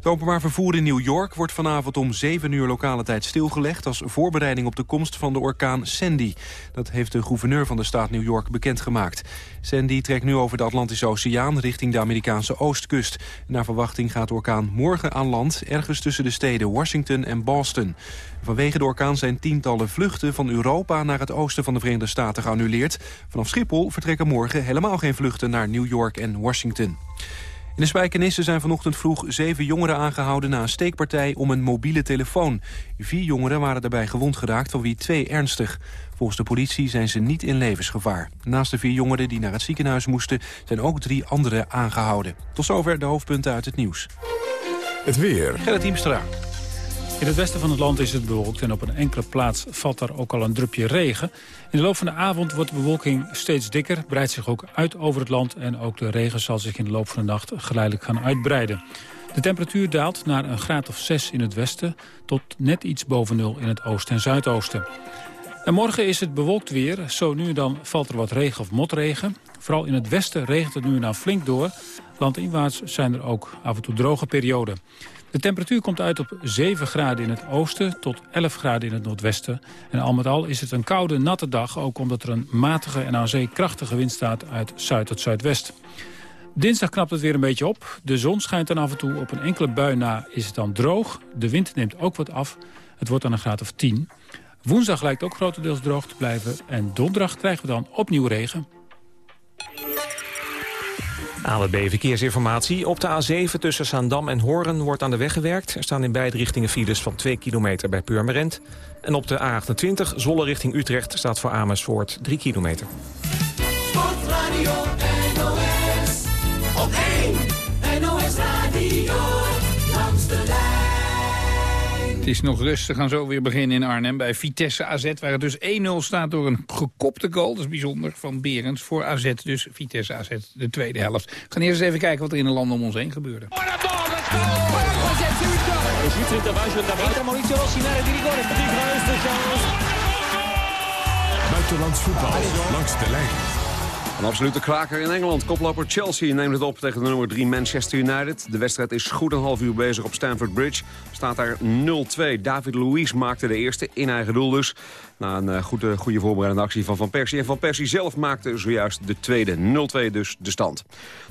Het openbaar vervoer in New York wordt vanavond om 7 uur lokale tijd stilgelegd... als voorbereiding op de komst van de orkaan Sandy. Dat heeft de gouverneur van de staat New York bekendgemaakt. Sandy trekt nu over de Atlantische Oceaan richting de Amerikaanse oostkust. Naar verwachting gaat de orkaan morgen aan land... ergens tussen de steden Washington en Boston. Vanwege de orkaan zijn tientallen vluchten van Europa... naar het oosten van de Verenigde Staten geannuleerd. Vanaf Schiphol vertrekken morgen helemaal geen vluchten naar New York en Washington. In de Spijkenisse zijn vanochtend vroeg zeven jongeren aangehouden... na een steekpartij om een mobiele telefoon. Vier jongeren waren daarbij gewond geraakt, van wie twee ernstig. Volgens de politie zijn ze niet in levensgevaar. Naast de vier jongeren die naar het ziekenhuis moesten... zijn ook drie anderen aangehouden. Tot zover de hoofdpunten uit het nieuws. Het weer. Gerrit Hiemstra. In het westen van het land is het bewolkt en op een enkele plaats valt er ook al een drupje regen. In de loop van de avond wordt de bewolking steeds dikker, breidt zich ook uit over het land... en ook de regen zal zich in de loop van de nacht geleidelijk gaan uitbreiden. De temperatuur daalt naar een graad of 6 in het westen... tot net iets boven nul in het oosten en zuidoosten. En morgen is het bewolkt weer. Zo nu en dan valt er wat regen of motregen. Vooral in het westen regent het nu en dan flink door. Landinwaarts zijn er ook af en toe droge perioden. De temperatuur komt uit op 7 graden in het oosten tot 11 graden in het noordwesten. En al met al is het een koude, natte dag... ook omdat er een matige en aan zee krachtige wind staat uit zuid tot zuidwest. Dinsdag knapt het weer een beetje op. De zon schijnt dan af en toe. Op een enkele bui na is het dan droog. De wind neemt ook wat af. Het wordt dan een graad of 10. Woensdag lijkt ook grotendeels droog te blijven. En donderdag krijgen we dan opnieuw regen. ANWB Verkeersinformatie. Op de A7 tussen Zaandam en Hoorn wordt aan de weg gewerkt. Er staan in beide richtingen files van 2 kilometer bij Purmerend. En op de A28 Zolle richting Utrecht staat voor Amersfoort 3 kilometer. Het is nog rustig, gaan zo weer beginnen in Arnhem bij Vitesse AZ... waar het dus 1-0 staat door een gekopte goal, dat is bijzonder, van Berends voor AZ. Dus Vitesse AZ, de tweede helft. We gaan eerst eens even kijken wat er in de landen om ons heen gebeurde. Buitenlands voetbal langs de lijn. Een absolute kraker in Engeland. Koploper Chelsea neemt het op tegen de nummer 3 Manchester United. De wedstrijd is goed een half uur bezig op Stamford Bridge. Staat daar 0-2. David Luiz maakte de eerste in eigen doel dus. Na een eh, goede, goede voorbereidende actie van Van Persie. En Van Persie zelf maakte zojuist de tweede 0-2 dus de stand.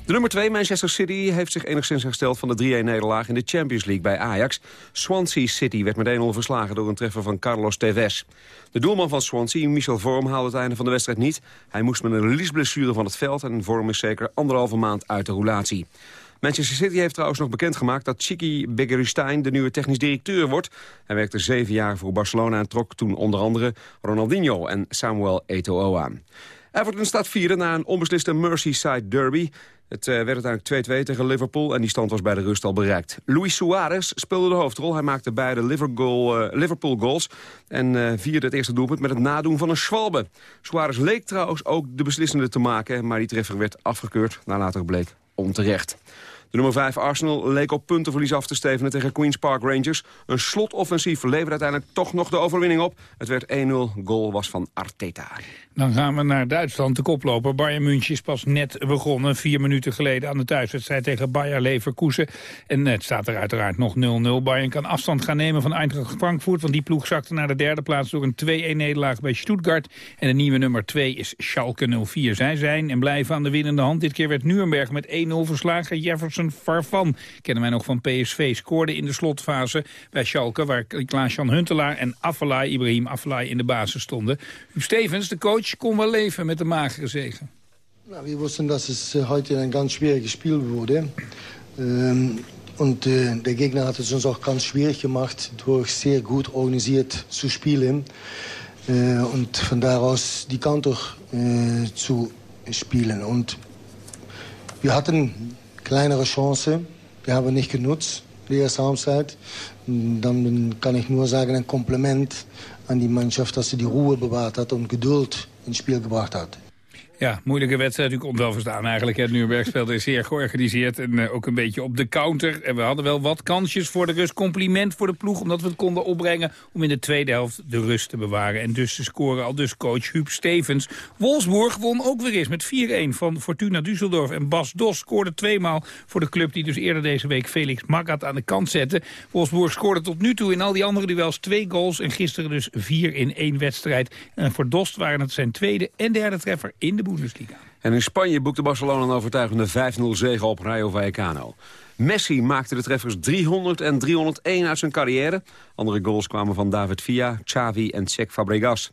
De nummer 2 Manchester City heeft zich enigszins hersteld van de 3-1-nederlaag in de Champions League bij Ajax. Swansea City werd met 1-0 verslagen door een treffer van Carlos Tevez. De doelman van Swansea, Michel Vorm, haalde het einde van de wedstrijd niet. Hij moest met een liesblessure van het veld en Vorm is zeker anderhalve maand uit de roulatie. Manchester City heeft trouwens nog bekendgemaakt dat Chiki Begiristain de nieuwe technisch directeur wordt. Hij werkte zeven jaar voor Barcelona en trok toen onder andere Ronaldinho en Samuel Eto'o aan. Everton staat vierde na een onbesliste Merseyside derby. Het eh, werd uiteindelijk 2-2 tegen Liverpool en die stand was bij de rust al bereikt. Luis Suarez speelde de hoofdrol. Hij maakte beide Liverpool, eh, goals en eh, vierde het eerste doelpunt met het nadoen van een schwalbe. Suarez leek trouwens ook de beslissende te maken, maar die treffer werd afgekeurd. Na later bleek onterecht. De nummer 5 Arsenal leek op puntenverlies af te stevenen tegen Queen's Park Rangers. Een slotoffensief leverde uiteindelijk toch nog de overwinning op. Het werd 1-0, goal was van Arteta. Dan gaan we naar Duitsland, de koploper. Bayern München is pas net begonnen, vier minuten geleden aan de thuiswedstrijd tegen Bayer Leverkusen. En het staat er uiteraard nog 0-0. Bayern kan afstand gaan nemen van Eintracht Frankfurt, want die ploeg zakte naar de derde plaats door een 2-1-nederlaag bij Stuttgart. En de nieuwe nummer 2 is Schalke 04. Zij zijn en blijven aan de winnende hand. Dit keer werd Nuremberg met 1-0 verslagen. Jefferson Farfan, kennen wij nog van PSV, scoorde in de slotfase bij Schalke, waar Klaas-Jan Huntelaar en Afellay, Ibrahim Afellay in de basis stonden. Huub Stevens, de coach, kon wel leven met de magere zegen. Ja, wir wussten, dass es heute ein ganz schwieriges Spiel wurde. Ähm, und äh, der Gegner hat es uns auch ganz schwierig gemacht, durch sehr gut organisiert zu spielen. Äh, und von die Counter äh, zu spielen. Und wir kleinere Chancen, die haben wir nicht genutzt. die erste Halbzeit. Dann kann ich nur sagen, ein Kompliment an die Mannschaft, dass sie die Ruhe bewahrt hat und Geduld ins Spiel gebracht hat. Ja, moeilijke wedstrijd. U kon het wel verstaan eigenlijk. Het Nuremberg speelde zeer georganiseerd en eh, ook een beetje op de counter. En we hadden wel wat kansjes voor de rust. Compliment voor de ploeg, omdat we het konden opbrengen... om in de tweede helft de rust te bewaren. En dus te scoren al dus coach Huub Stevens. Wolfsburg won ook weer eens met 4-1 van Fortuna Düsseldorf. En Bas Dos scoorde tweemaal voor de club... die dus eerder deze week Felix Magath aan de kant zette. Wolfsburg scoorde tot nu toe in al die andere duels twee goals... en gisteren dus vier in één wedstrijd. En voor Dost waren het zijn tweede en derde treffer in de En in Spanje boekte Barcelona een overtuigende 5-0 zege op Rayo Vallecano. Messi maakte de treffers 300 en 301 uit zijn carrière. Andere goals kwamen van David Villa, Xavi en Cesc Fabregas.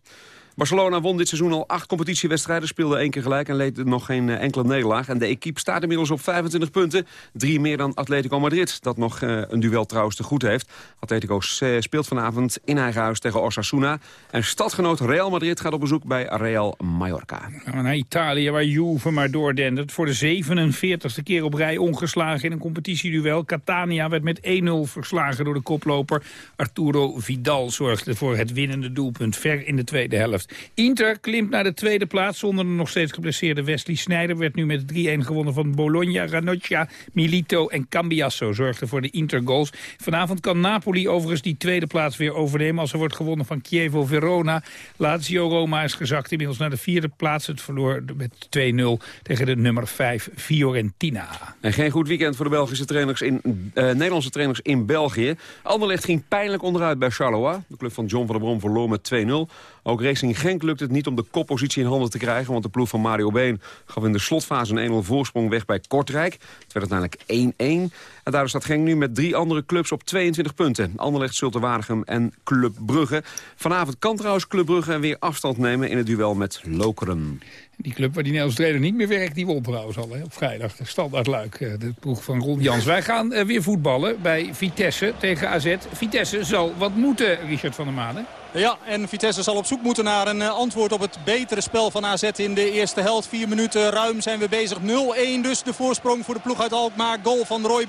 Barcelona won dit seizoen al acht competitiewedstrijden, speelde één keer gelijk en leed nog geen eh, enkele nederlaag. En de equipe staat inmiddels op 25 punten, drie meer dan Atletico Madrid, dat nog eh, een duel trouwens te goed heeft. Atletico eh, speelt vanavond in eigen huis tegen Osasuna. En stadgenoot Real Madrid gaat op bezoek bij Real Mallorca. Naar Italië, waar Juve maar doordendert. Voor de 47ste keer op rij ongeslagen in een competitieduel. Catania werd met 1-0 verslagen door de koploper. Arturo Vidal zorgde voor het winnende doelpunt ver in de tweede helft. Inter klimt naar de tweede plaats zonder de nog steeds geblesseerde Wesley Sneijder. Werd nu met 3-1 gewonnen van Bologna, Ranocchia, Milito en Cambiasso. Zorgde voor de Inter-goals. Vanavond kan Napoli overigens die tweede plaats weer overnemen... als er wordt gewonnen van Chievo Verona. Lazio Roma is gezakt inmiddels naar de vierde plaats. Het verloor met 2-0 tegen de nummer 5 Fiorentina. En geen goed weekend voor de Belgische trainers in, eh, Nederlandse trainers in België. Anderlecht ging pijnlijk onderuit bij Charleroi. De club van John van der Brom verloor met 2-0. Ook Racing Genk lukt het niet om de koppositie in handen te krijgen... want de ploeg van Mario Been gaf in de slotfase een 1-0 voorsprong weg bij Kortrijk. Het werd uiteindelijk 1-1. En daardoor staat Genk nu met drie andere clubs op 22 punten. Anderlecht, Zulte Waregem en Club Brugge. Vanavond kan trouwens Club Brugge weer afstand nemen in het duel met Lokeren. Die club waar die Nederlands trainer niet meer werkt, die won trouwens al hè, op vrijdag. De standaard luik, eh, de ploeg van Ron Jans. Wij gaan eh, weer voetballen bij Vitesse tegen AZ. Vitesse zal wat moeten, Richard van der Maden. Ja, en Vitesse zal op zoek moeten naar een eh, antwoord op het betere spel van AZ in de eerste helft. Vier minuten ruim zijn we bezig. 0-1 dus de voorsprong voor de ploeg uit Alkmaar. Goal van Roy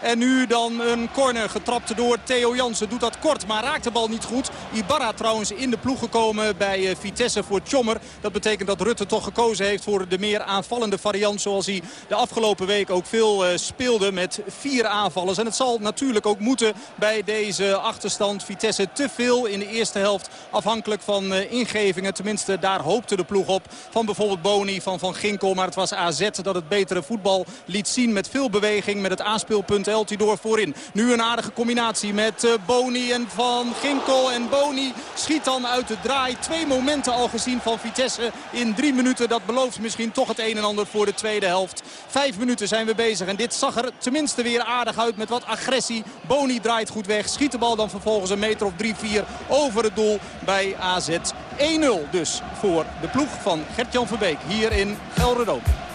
En nu dan een corner getrapt door Theo Jansen. Doet dat kort, maar raakt de bal niet goed. Ibarra trouwens in de ploeg gekomen bij eh, Vitesse voor Tjommer. Dat betekent dat Rutte toch gekozen heeft voor de meer aanvallende variant. Zoals hij de afgelopen week ook veel eh, speelde met vier aanvallers. En het zal natuurlijk ook moeten bij deze achterstand. Vitesse te veel in de eerste helft afhankelijk van uh, ingevingen. Tenminste, daar hoopte de ploeg op. Van bijvoorbeeld Boni, van Van Ginkel. Maar het was AZ dat het betere voetbal liet zien. Met veel beweging, met het aanspeelpunt Eltidoor voorin. Nu een aardige combinatie met uh, Boni en Van Ginkel. En Boni schiet dan uit de draai. Twee momenten al gezien van Vitesse in drie minuten. Dat belooft misschien toch het een en ander voor de tweede helft. Vijf minuten zijn we bezig. En dit zag er tenminste weer aardig uit met wat agressie. Boni draait goed weg. Schiet de bal dan vervolgens een meter of drie, vier over het doel bij AZ. 1-0 dus voor de ploeg van Gert-Jan Verbeek hier in Gelredome.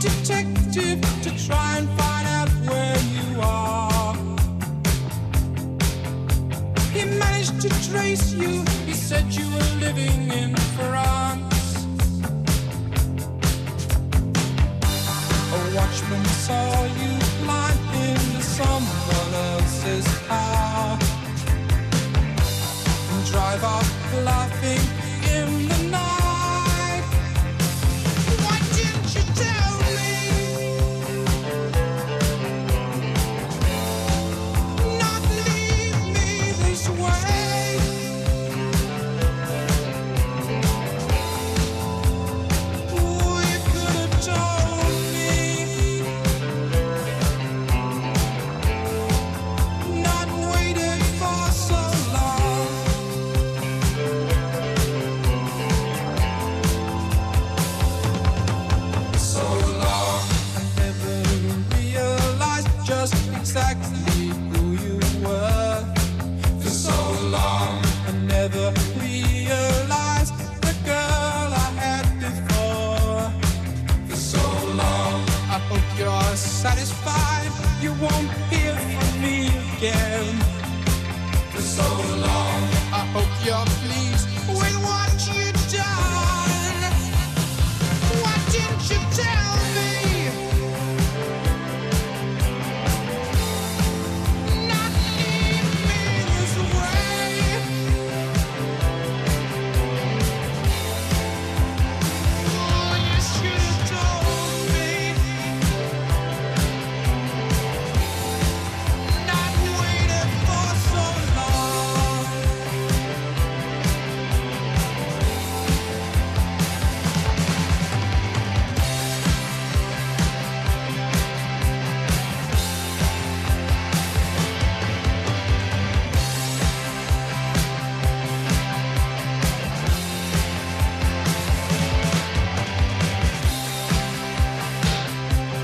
Hired a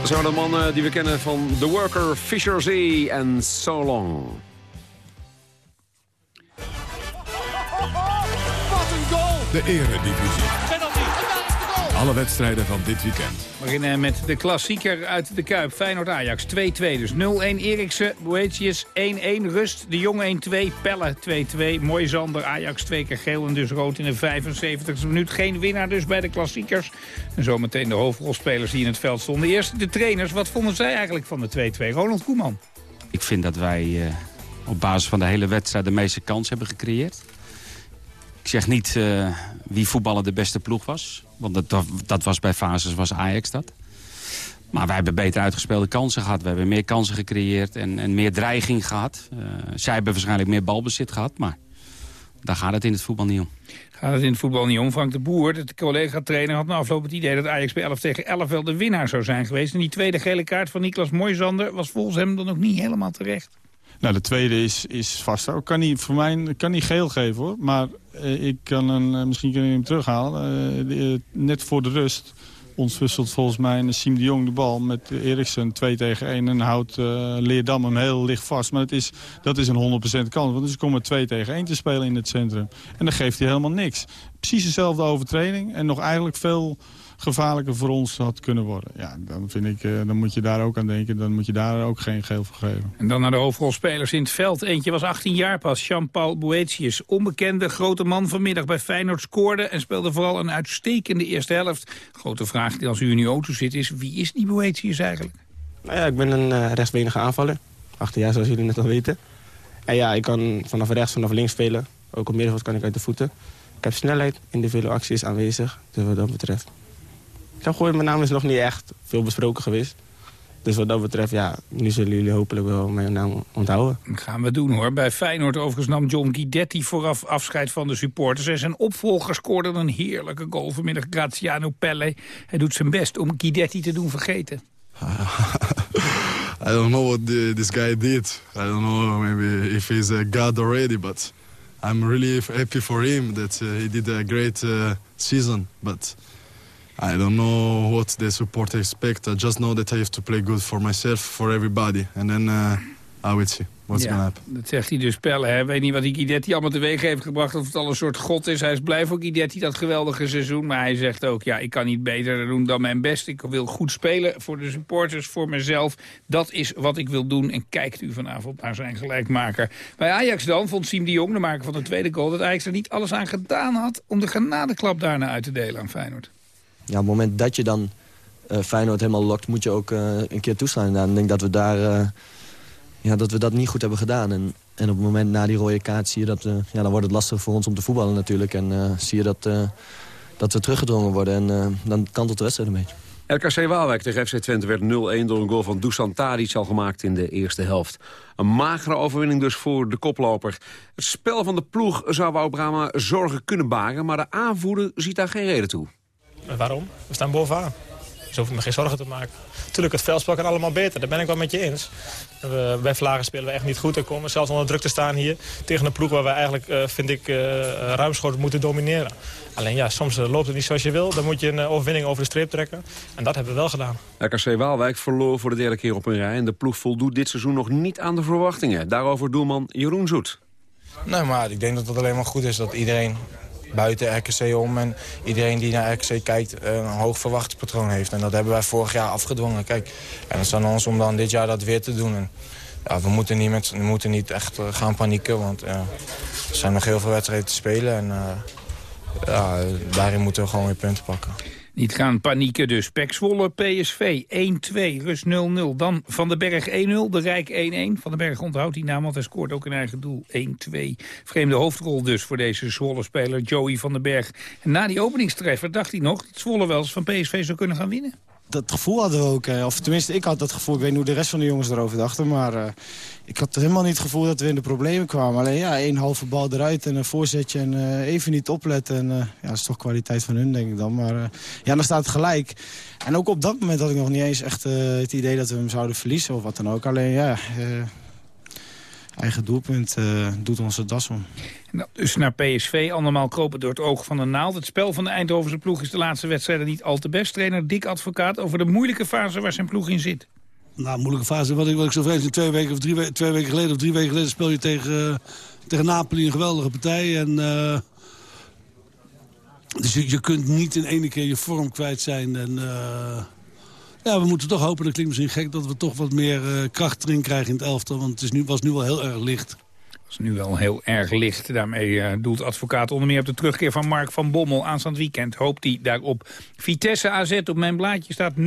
zijn de mannen die we kennen van The Worker, Fisher Z en So Long. Wat een goal! De eredivisie. Alle wedstrijden van dit weekend. We beginnen met de klassieker uit de Kuip. Feyenoord-Ajax 2-2. Dus 0-1 Eriksen, Boetius 1-1. Rust, de Jong 1-2. Pelle 2-2. Mooi Zander, Ajax twee keer geel en dus rood in de 75e minuut. Geen winnaar dus bij de klassiekers. En zometeen de hoofdrolspelers die in het veld stonden. Eerst de trainers. Wat vonden zij eigenlijk van de 2-2? Ronald Koeman. Ik vind dat wij eh, op basis van de hele wedstrijd de meeste kans hebben gecreëerd. Ik zeg niet eh, wie voetballen de beste ploeg was. Want dat, dat, was bij fases was Ajax dat. Maar wij hebben beter uitgespeelde kansen gehad. We hebben meer kansen gecreëerd en, en meer dreiging gehad. Eh, zij hebben waarschijnlijk meer balbezit gehad. Maar daar gaat het in het voetbal niet om. Gaat het in het voetbal niet om. Frank de Boer, de collega-trainer, had na afloop het idee dat Ajax bij 11 tegen 11 wel de winnaar zou zijn geweest. En die tweede gele kaart van Niklas Mooijzander was volgens hem dan ook niet helemaal terecht. Nou, de tweede is, is vast. ook. Kan niet, voor mij kan niet geel geven hoor. Maar eh, ik kan een, eh, misschien kunnen we hem terughalen. Eh, net voor de rust ontwisselt volgens mij Siem de Jong de bal met Eriksen 2 tegen 1. En houdt Leerdam hem heel licht vast. Maar het is, dat is een 100% kans. Want ze komen 2 tegen 1 te spelen in het centrum. En dan geeft hij helemaal niks. Precies dezelfde overtreding. En nog eigenlijk veel gevaarlijker voor ons had kunnen worden. Ja, dan vind ik, eh, dan moet je daar ook aan denken. Dan moet je daar ook geen geel voor geven. En dan naar de hoofdrolspelers in het veld. Eentje was 18 jaar pas, Jean-Paul Boetius. Onbekende grote man vanmiddag bij Feyenoord scoorde... en speelde vooral een uitstekende eerste helft. Grote vraag die als u in uw auto zit is... wie is die Boetius eigenlijk? Nou ja, ik ben een eh, rechtsbenige aanvaller. 18 jaar, zoals jullie net al weten. En ja, ik kan vanaf rechts, vanaf links spelen. Ook op middenveld kan ik uit de voeten. Ik heb snelheid, individuele actie is aanwezig. Dus wat dat betreft. Ik gooi, mijn naam is nog niet echt veel besproken geweest. Dus wat dat betreft, ja, nu zullen jullie hopelijk wel mijn naam onthouden. Dat gaan we doen hoor. Bij Feyenoord overigens nam John Guidetti vooraf afscheid van de supporters. En zijn opvolger scoorde een heerlijke goal vanmiddag. Graziano Pelle. Hij doet zijn best om Guidetti te doen vergeten. I don't know what the, this guy did. I don't know maybe if he's a god already, but I'm really happy for him that uh, he did a great uh, season. But I don't know what the support expect. I just know that I have to play good for myself, for everybody, and then see what's Ja, gonna happen. Dat zegt hij dus Pelle. Hè. Weet niet wat die Guidetti allemaal teweeg heeft gebracht. Of het al een soort god is. Hij is blij voor Guidetti dat geweldige seizoen. Maar hij zegt ook, ja, ik kan niet beter doen dan mijn best. Ik wil goed spelen voor de supporters, voor mezelf. Dat is wat ik wil doen. En kijkt u vanavond naar zijn gelijkmaker. Bij Ajax dan vond Siem de Jong, de maker van de tweede goal... dat Ajax er niet alles aan gedaan had om de genadeklap daarna uit te delen aan Feyenoord. ja, op het moment dat je dan eh, Feyenoord helemaal lokt... moet je ook eh, een keer toeslaan. En ik denk dat we, daar, eh, ja, dat we dat niet goed hebben gedaan. En, en op het moment na die rode kaart zie je dat... eh, ja, dan wordt het lastig voor ons om te voetballen natuurlijk. En eh, zie je dat, eh, dat we teruggedrongen worden. En eh, dan kantelt de wedstrijd een beetje. RKC Waalwijk tegen FC Twente werd 0-1 door een goal van Dusan Tadic al gemaakt in de eerste helft. Een magere overwinning dus voor de koploper. Het spel van de ploeg zou Wouw Brama zorgen kunnen baren, maar de aanvoerder ziet daar geen reden toe. Waarom? We staan bovenaan. Dus hoef ik me geen zorgen te maken. Tuurlijk, het veldspel kan allemaal beter. Daar ben ik wel met je eens. We, bij Vlagen spelen we echt niet goed. En komen zelfs onder druk te staan hier tegen een ploeg waar we eigenlijk, eh, vind ik, uh, ruimschoots moeten domineren. Alleen ja, soms eh, loopt het niet zoals je wil. Dan moet je een eh, overwinning over de streep trekken. En dat hebben we wel gedaan. RKC Waalwijk verloor voor de derde keer op een rij. En de ploeg voldoet dit seizoen nog niet aan de verwachtingen. Daarover doelman Jeroen Zoet. Nee, maar ik denk dat het alleen maar goed is dat iedereen buiten RKC om... en iedereen die naar RKC kijkt eh, een hoog verwachtingspatroon heeft. En dat hebben wij vorig jaar afgedwongen. Kijk, en het is aan ons om dan dit jaar dat weer te doen. En, ja, we, moeten niet we moeten niet echt eh, gaan panieken, want er zijn nog heel veel wedstrijden te spelen. En uh, ja, daarin moeten we gewoon weer punten pakken. Niet gaan panieken dus. Pek Zwolle, PSV 1-2, rust 0-0. Dan Van den Berg 1-0, de Rijk 1-1. Van den Berg onthoudt die naam, want hij scoort ook een eigen doel 1-2. Vreemde hoofdrol dus voor deze Zwolle-speler Joey van den Berg. En na die openingstreffer dacht hij nog dat Zwolle wel eens van PSV zou kunnen gaan winnen. Dat gevoel hadden we ook. Of tenminste, ik had dat gevoel. Ik weet niet hoe de rest van de jongens erover dachten. Maar uh, ik had helemaal niet het gevoel dat we in de problemen kwamen. Alleen ja, één halve bal eruit en een voorzetje en uh, even niet opletten. En, uh, ja, dat is toch kwaliteit van hun, denk ik dan. Maar ja, dan staat het gelijk. En ook op dat moment had ik nog niet eens echt het idee dat we hem zouden verliezen of wat dan ook. Alleen ja, eigen doelpunt doet onze das om. Nou, dus naar PSV, allemaal kropen door het oog van de naald. Het spel van de Eindhovense ploeg is de laatste wedstrijden niet al te best. Trainer Dick Advocaat over de moeilijke fase waar zijn ploeg in zit. Nou, moeilijke fase. Wat ik, wat ik zo vrees, twee weken, of drie, twee weken geleden of drie weken geleden speel je tegen, uh, tegen Napoli een geweldige partij. En, uh, dus je, je, kunt niet in één keer je vorm kwijt zijn. En, uh, ja, we moeten toch hopen, dat klinkt misschien gek, dat we toch wat meer kracht erin krijgen in het elftal. Want het is nu, was nu wel heel erg licht nu wel heel erg licht. Daarmee uh, doelt advocaat onder meer op de terugkeer van Mark van Bommel. Aanstaand weekend hoopt hij daarop. Vitesse AZ op mijn blaadje staat 0-1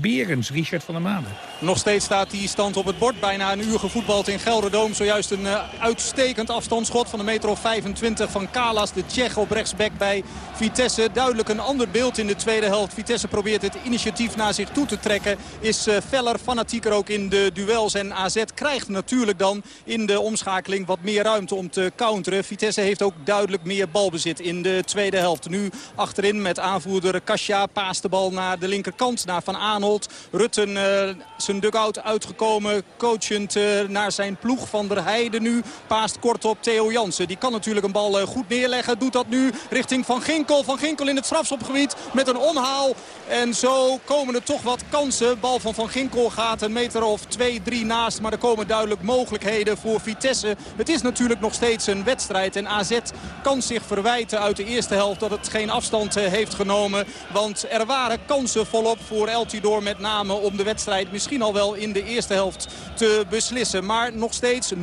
Berens. Richard van der Maan. Nog steeds staat die stand op het bord. Bijna een uur gevoetbald in Gelderdoom. Zojuist een uh, uitstekend afstandsschot van een meter of 25 van Kalas. De Tsjech op rechtsback bij Vitesse. Duidelijk een ander beeld in de tweede helft. Vitesse probeert het initiatief naar zich toe te trekken. Is uh, feller, fanatieker ook in de duels. En AZ krijgt natuurlijk dan in de omschakeling wat meer ruimte om te counteren. Vitesse heeft ook duidelijk meer balbezit in de tweede helft. Nu achterin met aanvoerder Kasia paast de bal naar de linkerkant. Naar Van Aanholt. Rutten uh, zijn dugout uitgekomen. Coachend uh, naar zijn ploeg. Van der Heijden nu paast kort op Theo Jansen. Die kan natuurlijk een bal uh, goed neerleggen. Doet dat nu richting Van Ginkel. Van Ginkel in het strafschopgebied met een omhaal. En zo komen er toch wat kansen. Bal van Van Ginkel gaat een meter of twee, drie naast. Maar er komen duidelijk mogelijkheden voor Vitesse. Het is natuurlijk nog steeds een wedstrijd. En AZ kan zich verwijten uit de eerste helft dat het geen afstand heeft genomen. Want er waren kansen volop voor El Tidor met name om de wedstrijd misschien al wel in de eerste helft te beslissen. Maar nog steeds 0-1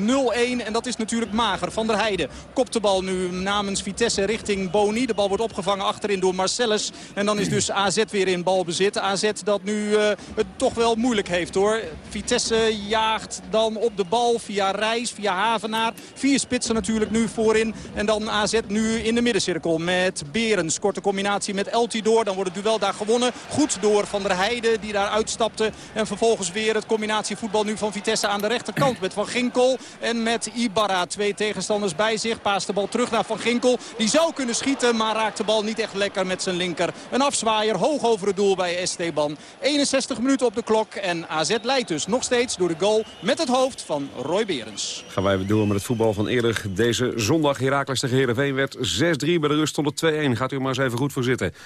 en dat is natuurlijk mager. Van der Heijden kopt de bal nu namens Vitesse richting Boni. De bal wordt opgevangen achterin door Marcellus. En dan is dus AZ weer in balbezit. AZ dat nu uh, het toch wel moeilijk heeft hoor. Vitesse jaagt dan op de bal via Reis, via Havenaar. Vier spitsen natuurlijk nu voorin. En dan AZ nu in de middencirkel met Berens. Korte combinatie met Eltidoor. Dan wordt het duel daar gewonnen. Goed door Van der Heijden die daar uitstapte. En vervolgens weer het combinatievoetbal nu van Vitesse aan de rechterkant. Met Van Ginkel en met Ibarra. Twee tegenstanders bij zich. Paast de bal terug naar Van Ginkel. Die zou kunnen schieten, maar raakt de bal niet echt lekker met zijn linker. Een afzwaaier hoog over het doel bij Esteban. 61 minuten op de klok. En AZ leidt dus nog steeds door de goal met het hoofd van Roy Berens. Gaan wij door met het voetbal van eerder deze zondag. Heracles tegen Heerenveen werd 6-3 bij de rust stond 2-1. Gaat u maar eens even goed voor zitten. 0-1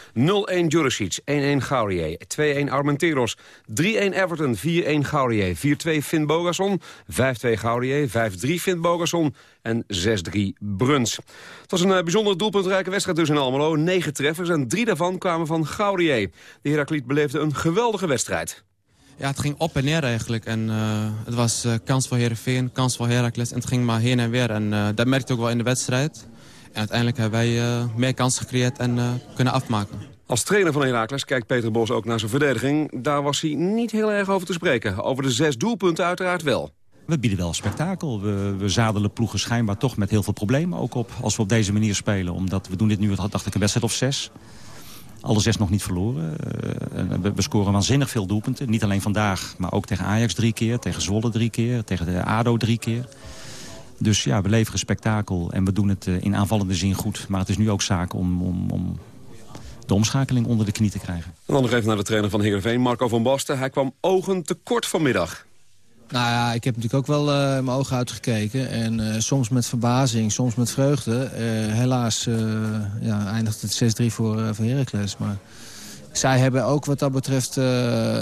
Juricic, 1-1 Gaurier, 2-1 Armenteros, 3-1 Everton, 4-1 Gaurier, 4-2 Finn Bogason, 5-2 Gaurier, 5-3 Finn Bogason en 6-3 Bruns. Het was een uh, bijzonder doelpuntrijke wedstrijd dus in Almelo. 9 treffers en drie daarvan kwamen van Gaurier. De Herakliet beleefde een geweldige wedstrijd. Ja, het ging op en neer eigenlijk. En, uh, het was uh, kans voor Heerenveen, kans voor Heracles. En het ging maar heen en weer. En uh, dat merkte je ook wel in de wedstrijd. En uiteindelijk hebben wij meer kansen gecreëerd en kunnen afmaken. Als trainer van Heracles kijkt Peter Bos ook naar zijn verdediging. Daar was hij niet heel erg over te spreken. Over de zes doelpunten uiteraard wel. We bieden wel spektakel. We, we zadelen ploegen schijnbaar toch met heel veel problemen ook op. Als we op deze manier spelen. Omdat we doen dit nu, dacht ik, een wedstrijd of zes. Alle zes nog niet verloren. Uh, we, scoren waanzinnig veel doelpunten. Niet alleen vandaag, maar ook tegen Ajax drie keer. Tegen Zwolle drie keer. Tegen de ADO drie keer. Dus ja, we leveren spektakel. En we doen het uh, in aanvallende zin goed. Maar het is nu ook zaak om, om, om de omschakeling onder de knie te krijgen. En dan nog even naar de trainer van Heerenveen, Marco van Basten. Hij kwam ogen tekort vanmiddag. Nou ja, ik heb natuurlijk ook wel eh, mijn ogen uitgekeken. En eh, soms met verbazing, soms met vreugde. Eh, helaas ja, eindigt het 6-3 voor, Heracles. Maar zij hebben ook wat dat betreft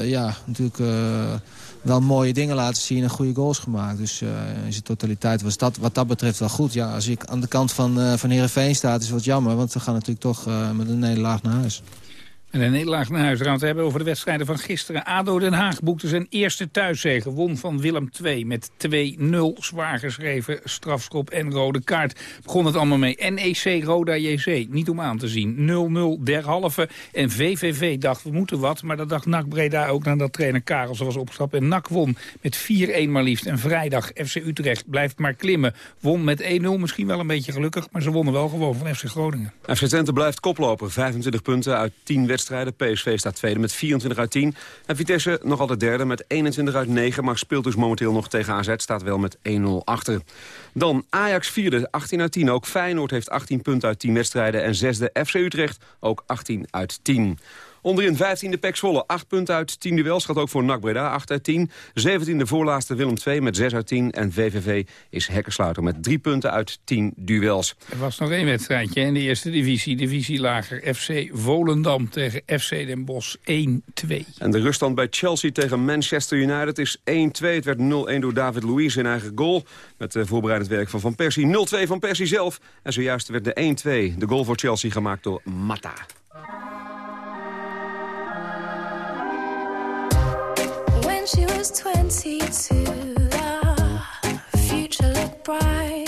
ja, natuurlijk wel mooie dingen laten zien en goede goals gemaakt. Dus in zijn totaliteit was dat wat dat betreft wel goed. Ja, als ik aan de kant van, van Heerenveen sta, is het wat jammer. Want we gaan natuurlijk toch met een nederlaag naar huis. En een nederlaag naar huis. Het hebben over de wedstrijden van gisteren. ADO Den Haag boekte zijn eerste thuiszege. Won van Willem II met 2-0. Zwaar geschreven, strafschop en rode kaart. Begon het allemaal mee. NEC Roda JC, niet om aan te zien. 0-0 derhalve. En VVV dacht, we moeten wat. Maar dat dacht NAC Breda ook nadat trainer Karels was opgestapt. En NAC won met 4-1 maar liefst. En vrijdag FC Utrecht blijft maar klimmen. Won met 1-0, misschien wel een beetje gelukkig. Maar ze wonnen wel gewoon van FC Groningen. FC Twente blijft koploper. 25 punten uit 10 wedstrijden. PSV staat tweede met 24 uit 10. En Vitesse nog altijd derde met 21 uit 9. Maar speelt dus momenteel nog tegen AZ. Staat wel met 1-0 achter. Dan Ajax vierde, 18 uit 10. Ook Feyenoord heeft 18 punten uit 10 wedstrijden. En zesde FC Utrecht ook 18 uit 10. Onderin 15e Pek Zwolle, 8 punten uit 10 duels. Gaat ook voor NAC Breda, 8 uit 10. 17e voorlaatste Willem II met 6 uit 10. En VVV is hekkersluiter met 3 punten uit 10 duels. Er was nog één wedstrijdje in de eerste divisie. Divisie lager FC Volendam tegen FC Den Bosch 1-2. En de ruststand bij Chelsea tegen Manchester United is 1-2. Het werd 0-1 door David Luiz in eigen goal. Met uh, voorbereidend werk van Van Persie. 0-2 van Persie zelf. En zojuist werd de 1-2. De goal voor Chelsea gemaakt door Mata. 22, the future looked bright.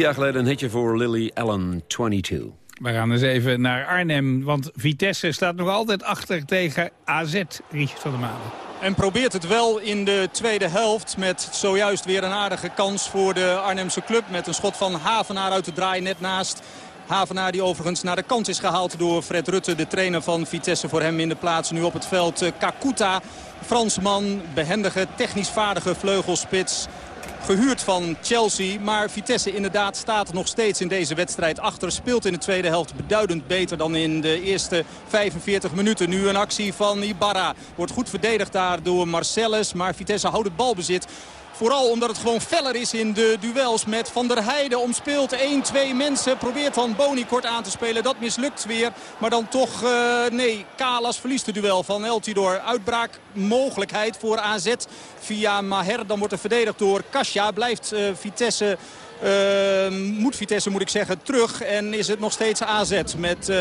Drie jaar geleden een hitje voor Lily Allen, 22. We gaan eens even naar Arnhem, want Vitesse staat nog altijd achter tegen AZ, Richard van der Maan. En probeert het wel in de tweede helft met zojuist weer een aardige kans voor de Arnhemse club. Met een schot van Havenaar uit de draai net naast. Havenaar die overigens naar de kant is gehaald door Fred Rutte. De trainer van Vitesse voor hem in de plaats. Nu op het veld eh, Kakuta. Fransman, behendige, technisch vaardige vleugelspits. Gehuurd van Chelsea. Maar Vitesse inderdaad staat nog steeds in deze wedstrijd achter. Speelt in de tweede helft beduidend beter dan in de eerste 45 minuten. Nu een actie van Ibarra. Wordt goed verdedigd daar door Marcellus. Maar Vitesse houdt het balbezit. Vooral omdat het gewoon feller is in de duels met Van der Heijden. Omspeelt 1-2 mensen. Probeert dan Boni kort aan te spelen. Dat mislukt weer. Maar dan toch, uh, nee, Kalas verliest het duel van El Tidor. Uitbraakmogelijkheid voor AZ via Maher. Dan wordt er verdedigd door Kasia. Blijft uh, Vitesse... Uh, moet Vitesse, moet ik zeggen, terug. En is het nog steeds AZ met uh,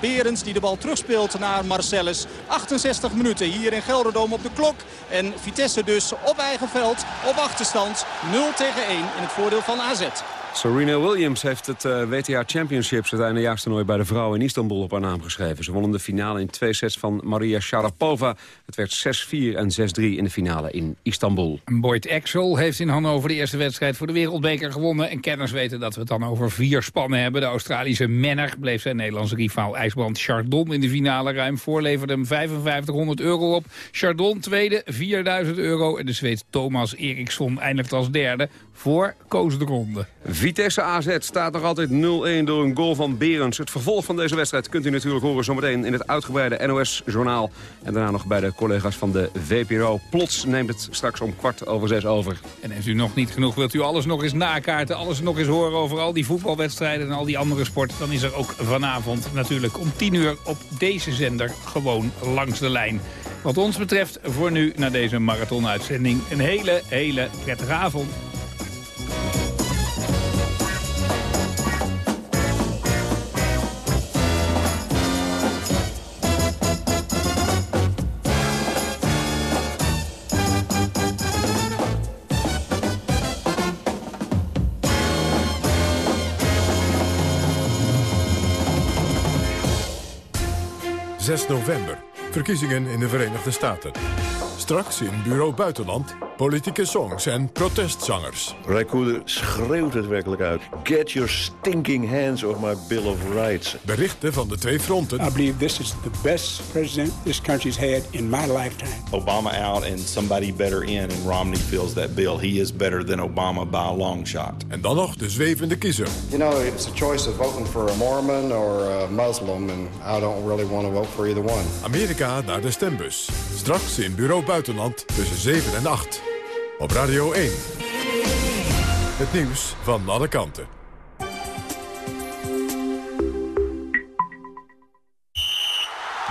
Berends die de bal terugspeelt naar Marcellus. 68 minuten hier in Gelderdoom op de klok. En Vitesse dus op eigen veld, op achterstand. 0 tegen 1 in het voordeel van AZ. Serena Williams heeft het uh, WTA Championships, het eindejaarstoernooi bij de vrouwen in Istanbul op haar naam geschreven. Ze wonnen de finale in twee sets van Maria Sharapova. Het werd 6-4 en 6-3 in de finale in Istanbul. Boyd Axel heeft in Hannover de eerste wedstrijd voor de Wereldbeker gewonnen. En kenners weten dat we het dan over vier spannen hebben. De Australische Menner bleef zijn Nederlandse rivaal IJsbrand Chardon in de finale ruim voor. Leverde hem 5500 euro op. Chardon tweede, 4000 euro. En de Zweed Thomas Eriksson eindigt als derde voor Koos de Ronde. Vitesse AZ staat nog altijd 0-1 door een goal van Berends. Het vervolg van deze wedstrijd kunt u natuurlijk horen zometeen in het uitgebreide NOS-journaal. En daarna nog bij de collega's van de VPRO. Plots neemt het straks om kwart over zes over. En heeft u nog niet genoeg, wilt u alles nog eens nakaarten, alles nog eens horen over al die voetbalwedstrijden en al die andere sporten. Dan is er ook vanavond natuurlijk om 10 uur op deze zender gewoon langs de lijn. Wat ons betreft voor nu naar deze marathonuitzending een hele, hele prettige avond. November. Verkiezingen in de Verenigde Staten. Straks in Bureau Buitenland, politieke songs en protestzangers. Rijkoeder schreeuwt het werkelijk uit. Get your stinking hands off my Bill of Rights. Berichten van de twee fronten. I believe this is the best president this country's had in my lifetime. Obama out and somebody better in and Romney fills that bill. He is better than Obama by a long shot. En dan nog de zwevende kiezer. You know, it's a choice of voting for a Mormon or a Muslim and I don't really want to vote for either one. Amerika naar de stembus. Straks in Bureau Buitenland tussen 7 en 8. Op Radio 1. Het nieuws van alle kanten.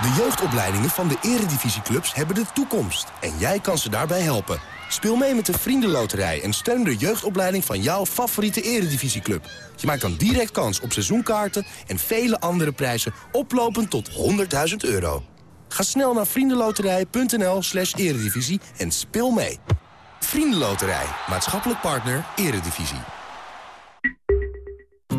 De jeugdopleidingen van de eredivisieclubs hebben de toekomst. En jij kan ze daarbij helpen. Speel mee met de Vriendenloterij en steun de jeugdopleiding van jouw favoriete eredivisieclub. Je maakt dan direct kans op seizoenkaarten en vele andere prijzen oplopend tot 100.000 euro. Ga snel naar vriendenloterij.nl slash eredivisie en speel mee. Vriendenloterij, maatschappelijk partner, eredivisie.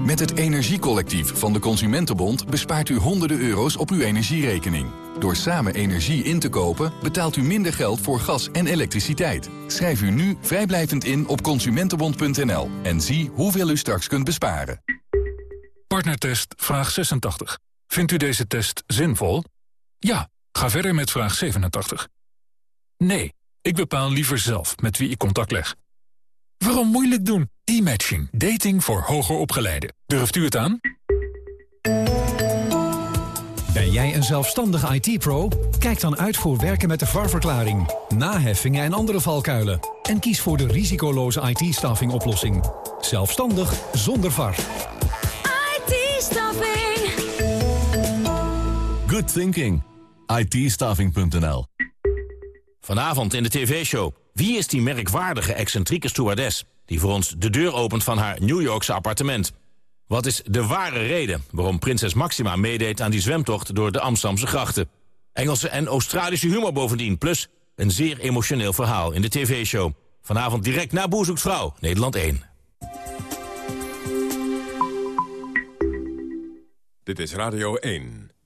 Met het Energiecollectief van de Consumentenbond bespaart u honderden euro's op uw energierekening. Door samen energie in te kopen betaalt u minder geld voor gas en elektriciteit. Schrijf u nu vrijblijvend in op consumentenbond.nl en zie hoeveel u straks kunt besparen. Partnertest vraag 86. Vindt u deze test zinvol? Ja, ga verder met vraag 87. Nee, ik bepaal liever zelf met wie ik contact leg. Waarom moeilijk doen? E-matching. Dating voor hoger opgeleiden. Durft u het aan? Ben jij een zelfstandige IT-pro? Kijk dan uit voor werken met de VAR-verklaring, naheffingen en andere valkuilen. En kies voor de risicoloze IT-staffing oplossing. Zelfstandig zonder VAR. IT-staffing. Good thinking. ITstaffing.nl Vanavond in de tv-show. Wie is die merkwaardige excentrieke stewardess... die voor ons de deur opent van haar New Yorkse appartement? Wat is de ware reden waarom prinses Maxima meedeed aan die zwemtocht... door de Amsterdamse grachten? Engelse en Australische humor bovendien. Plus een zeer emotioneel verhaal in de tv-show. Vanavond direct na Boerzoeksvrouw, Nederland 1. Dit is Radio 1.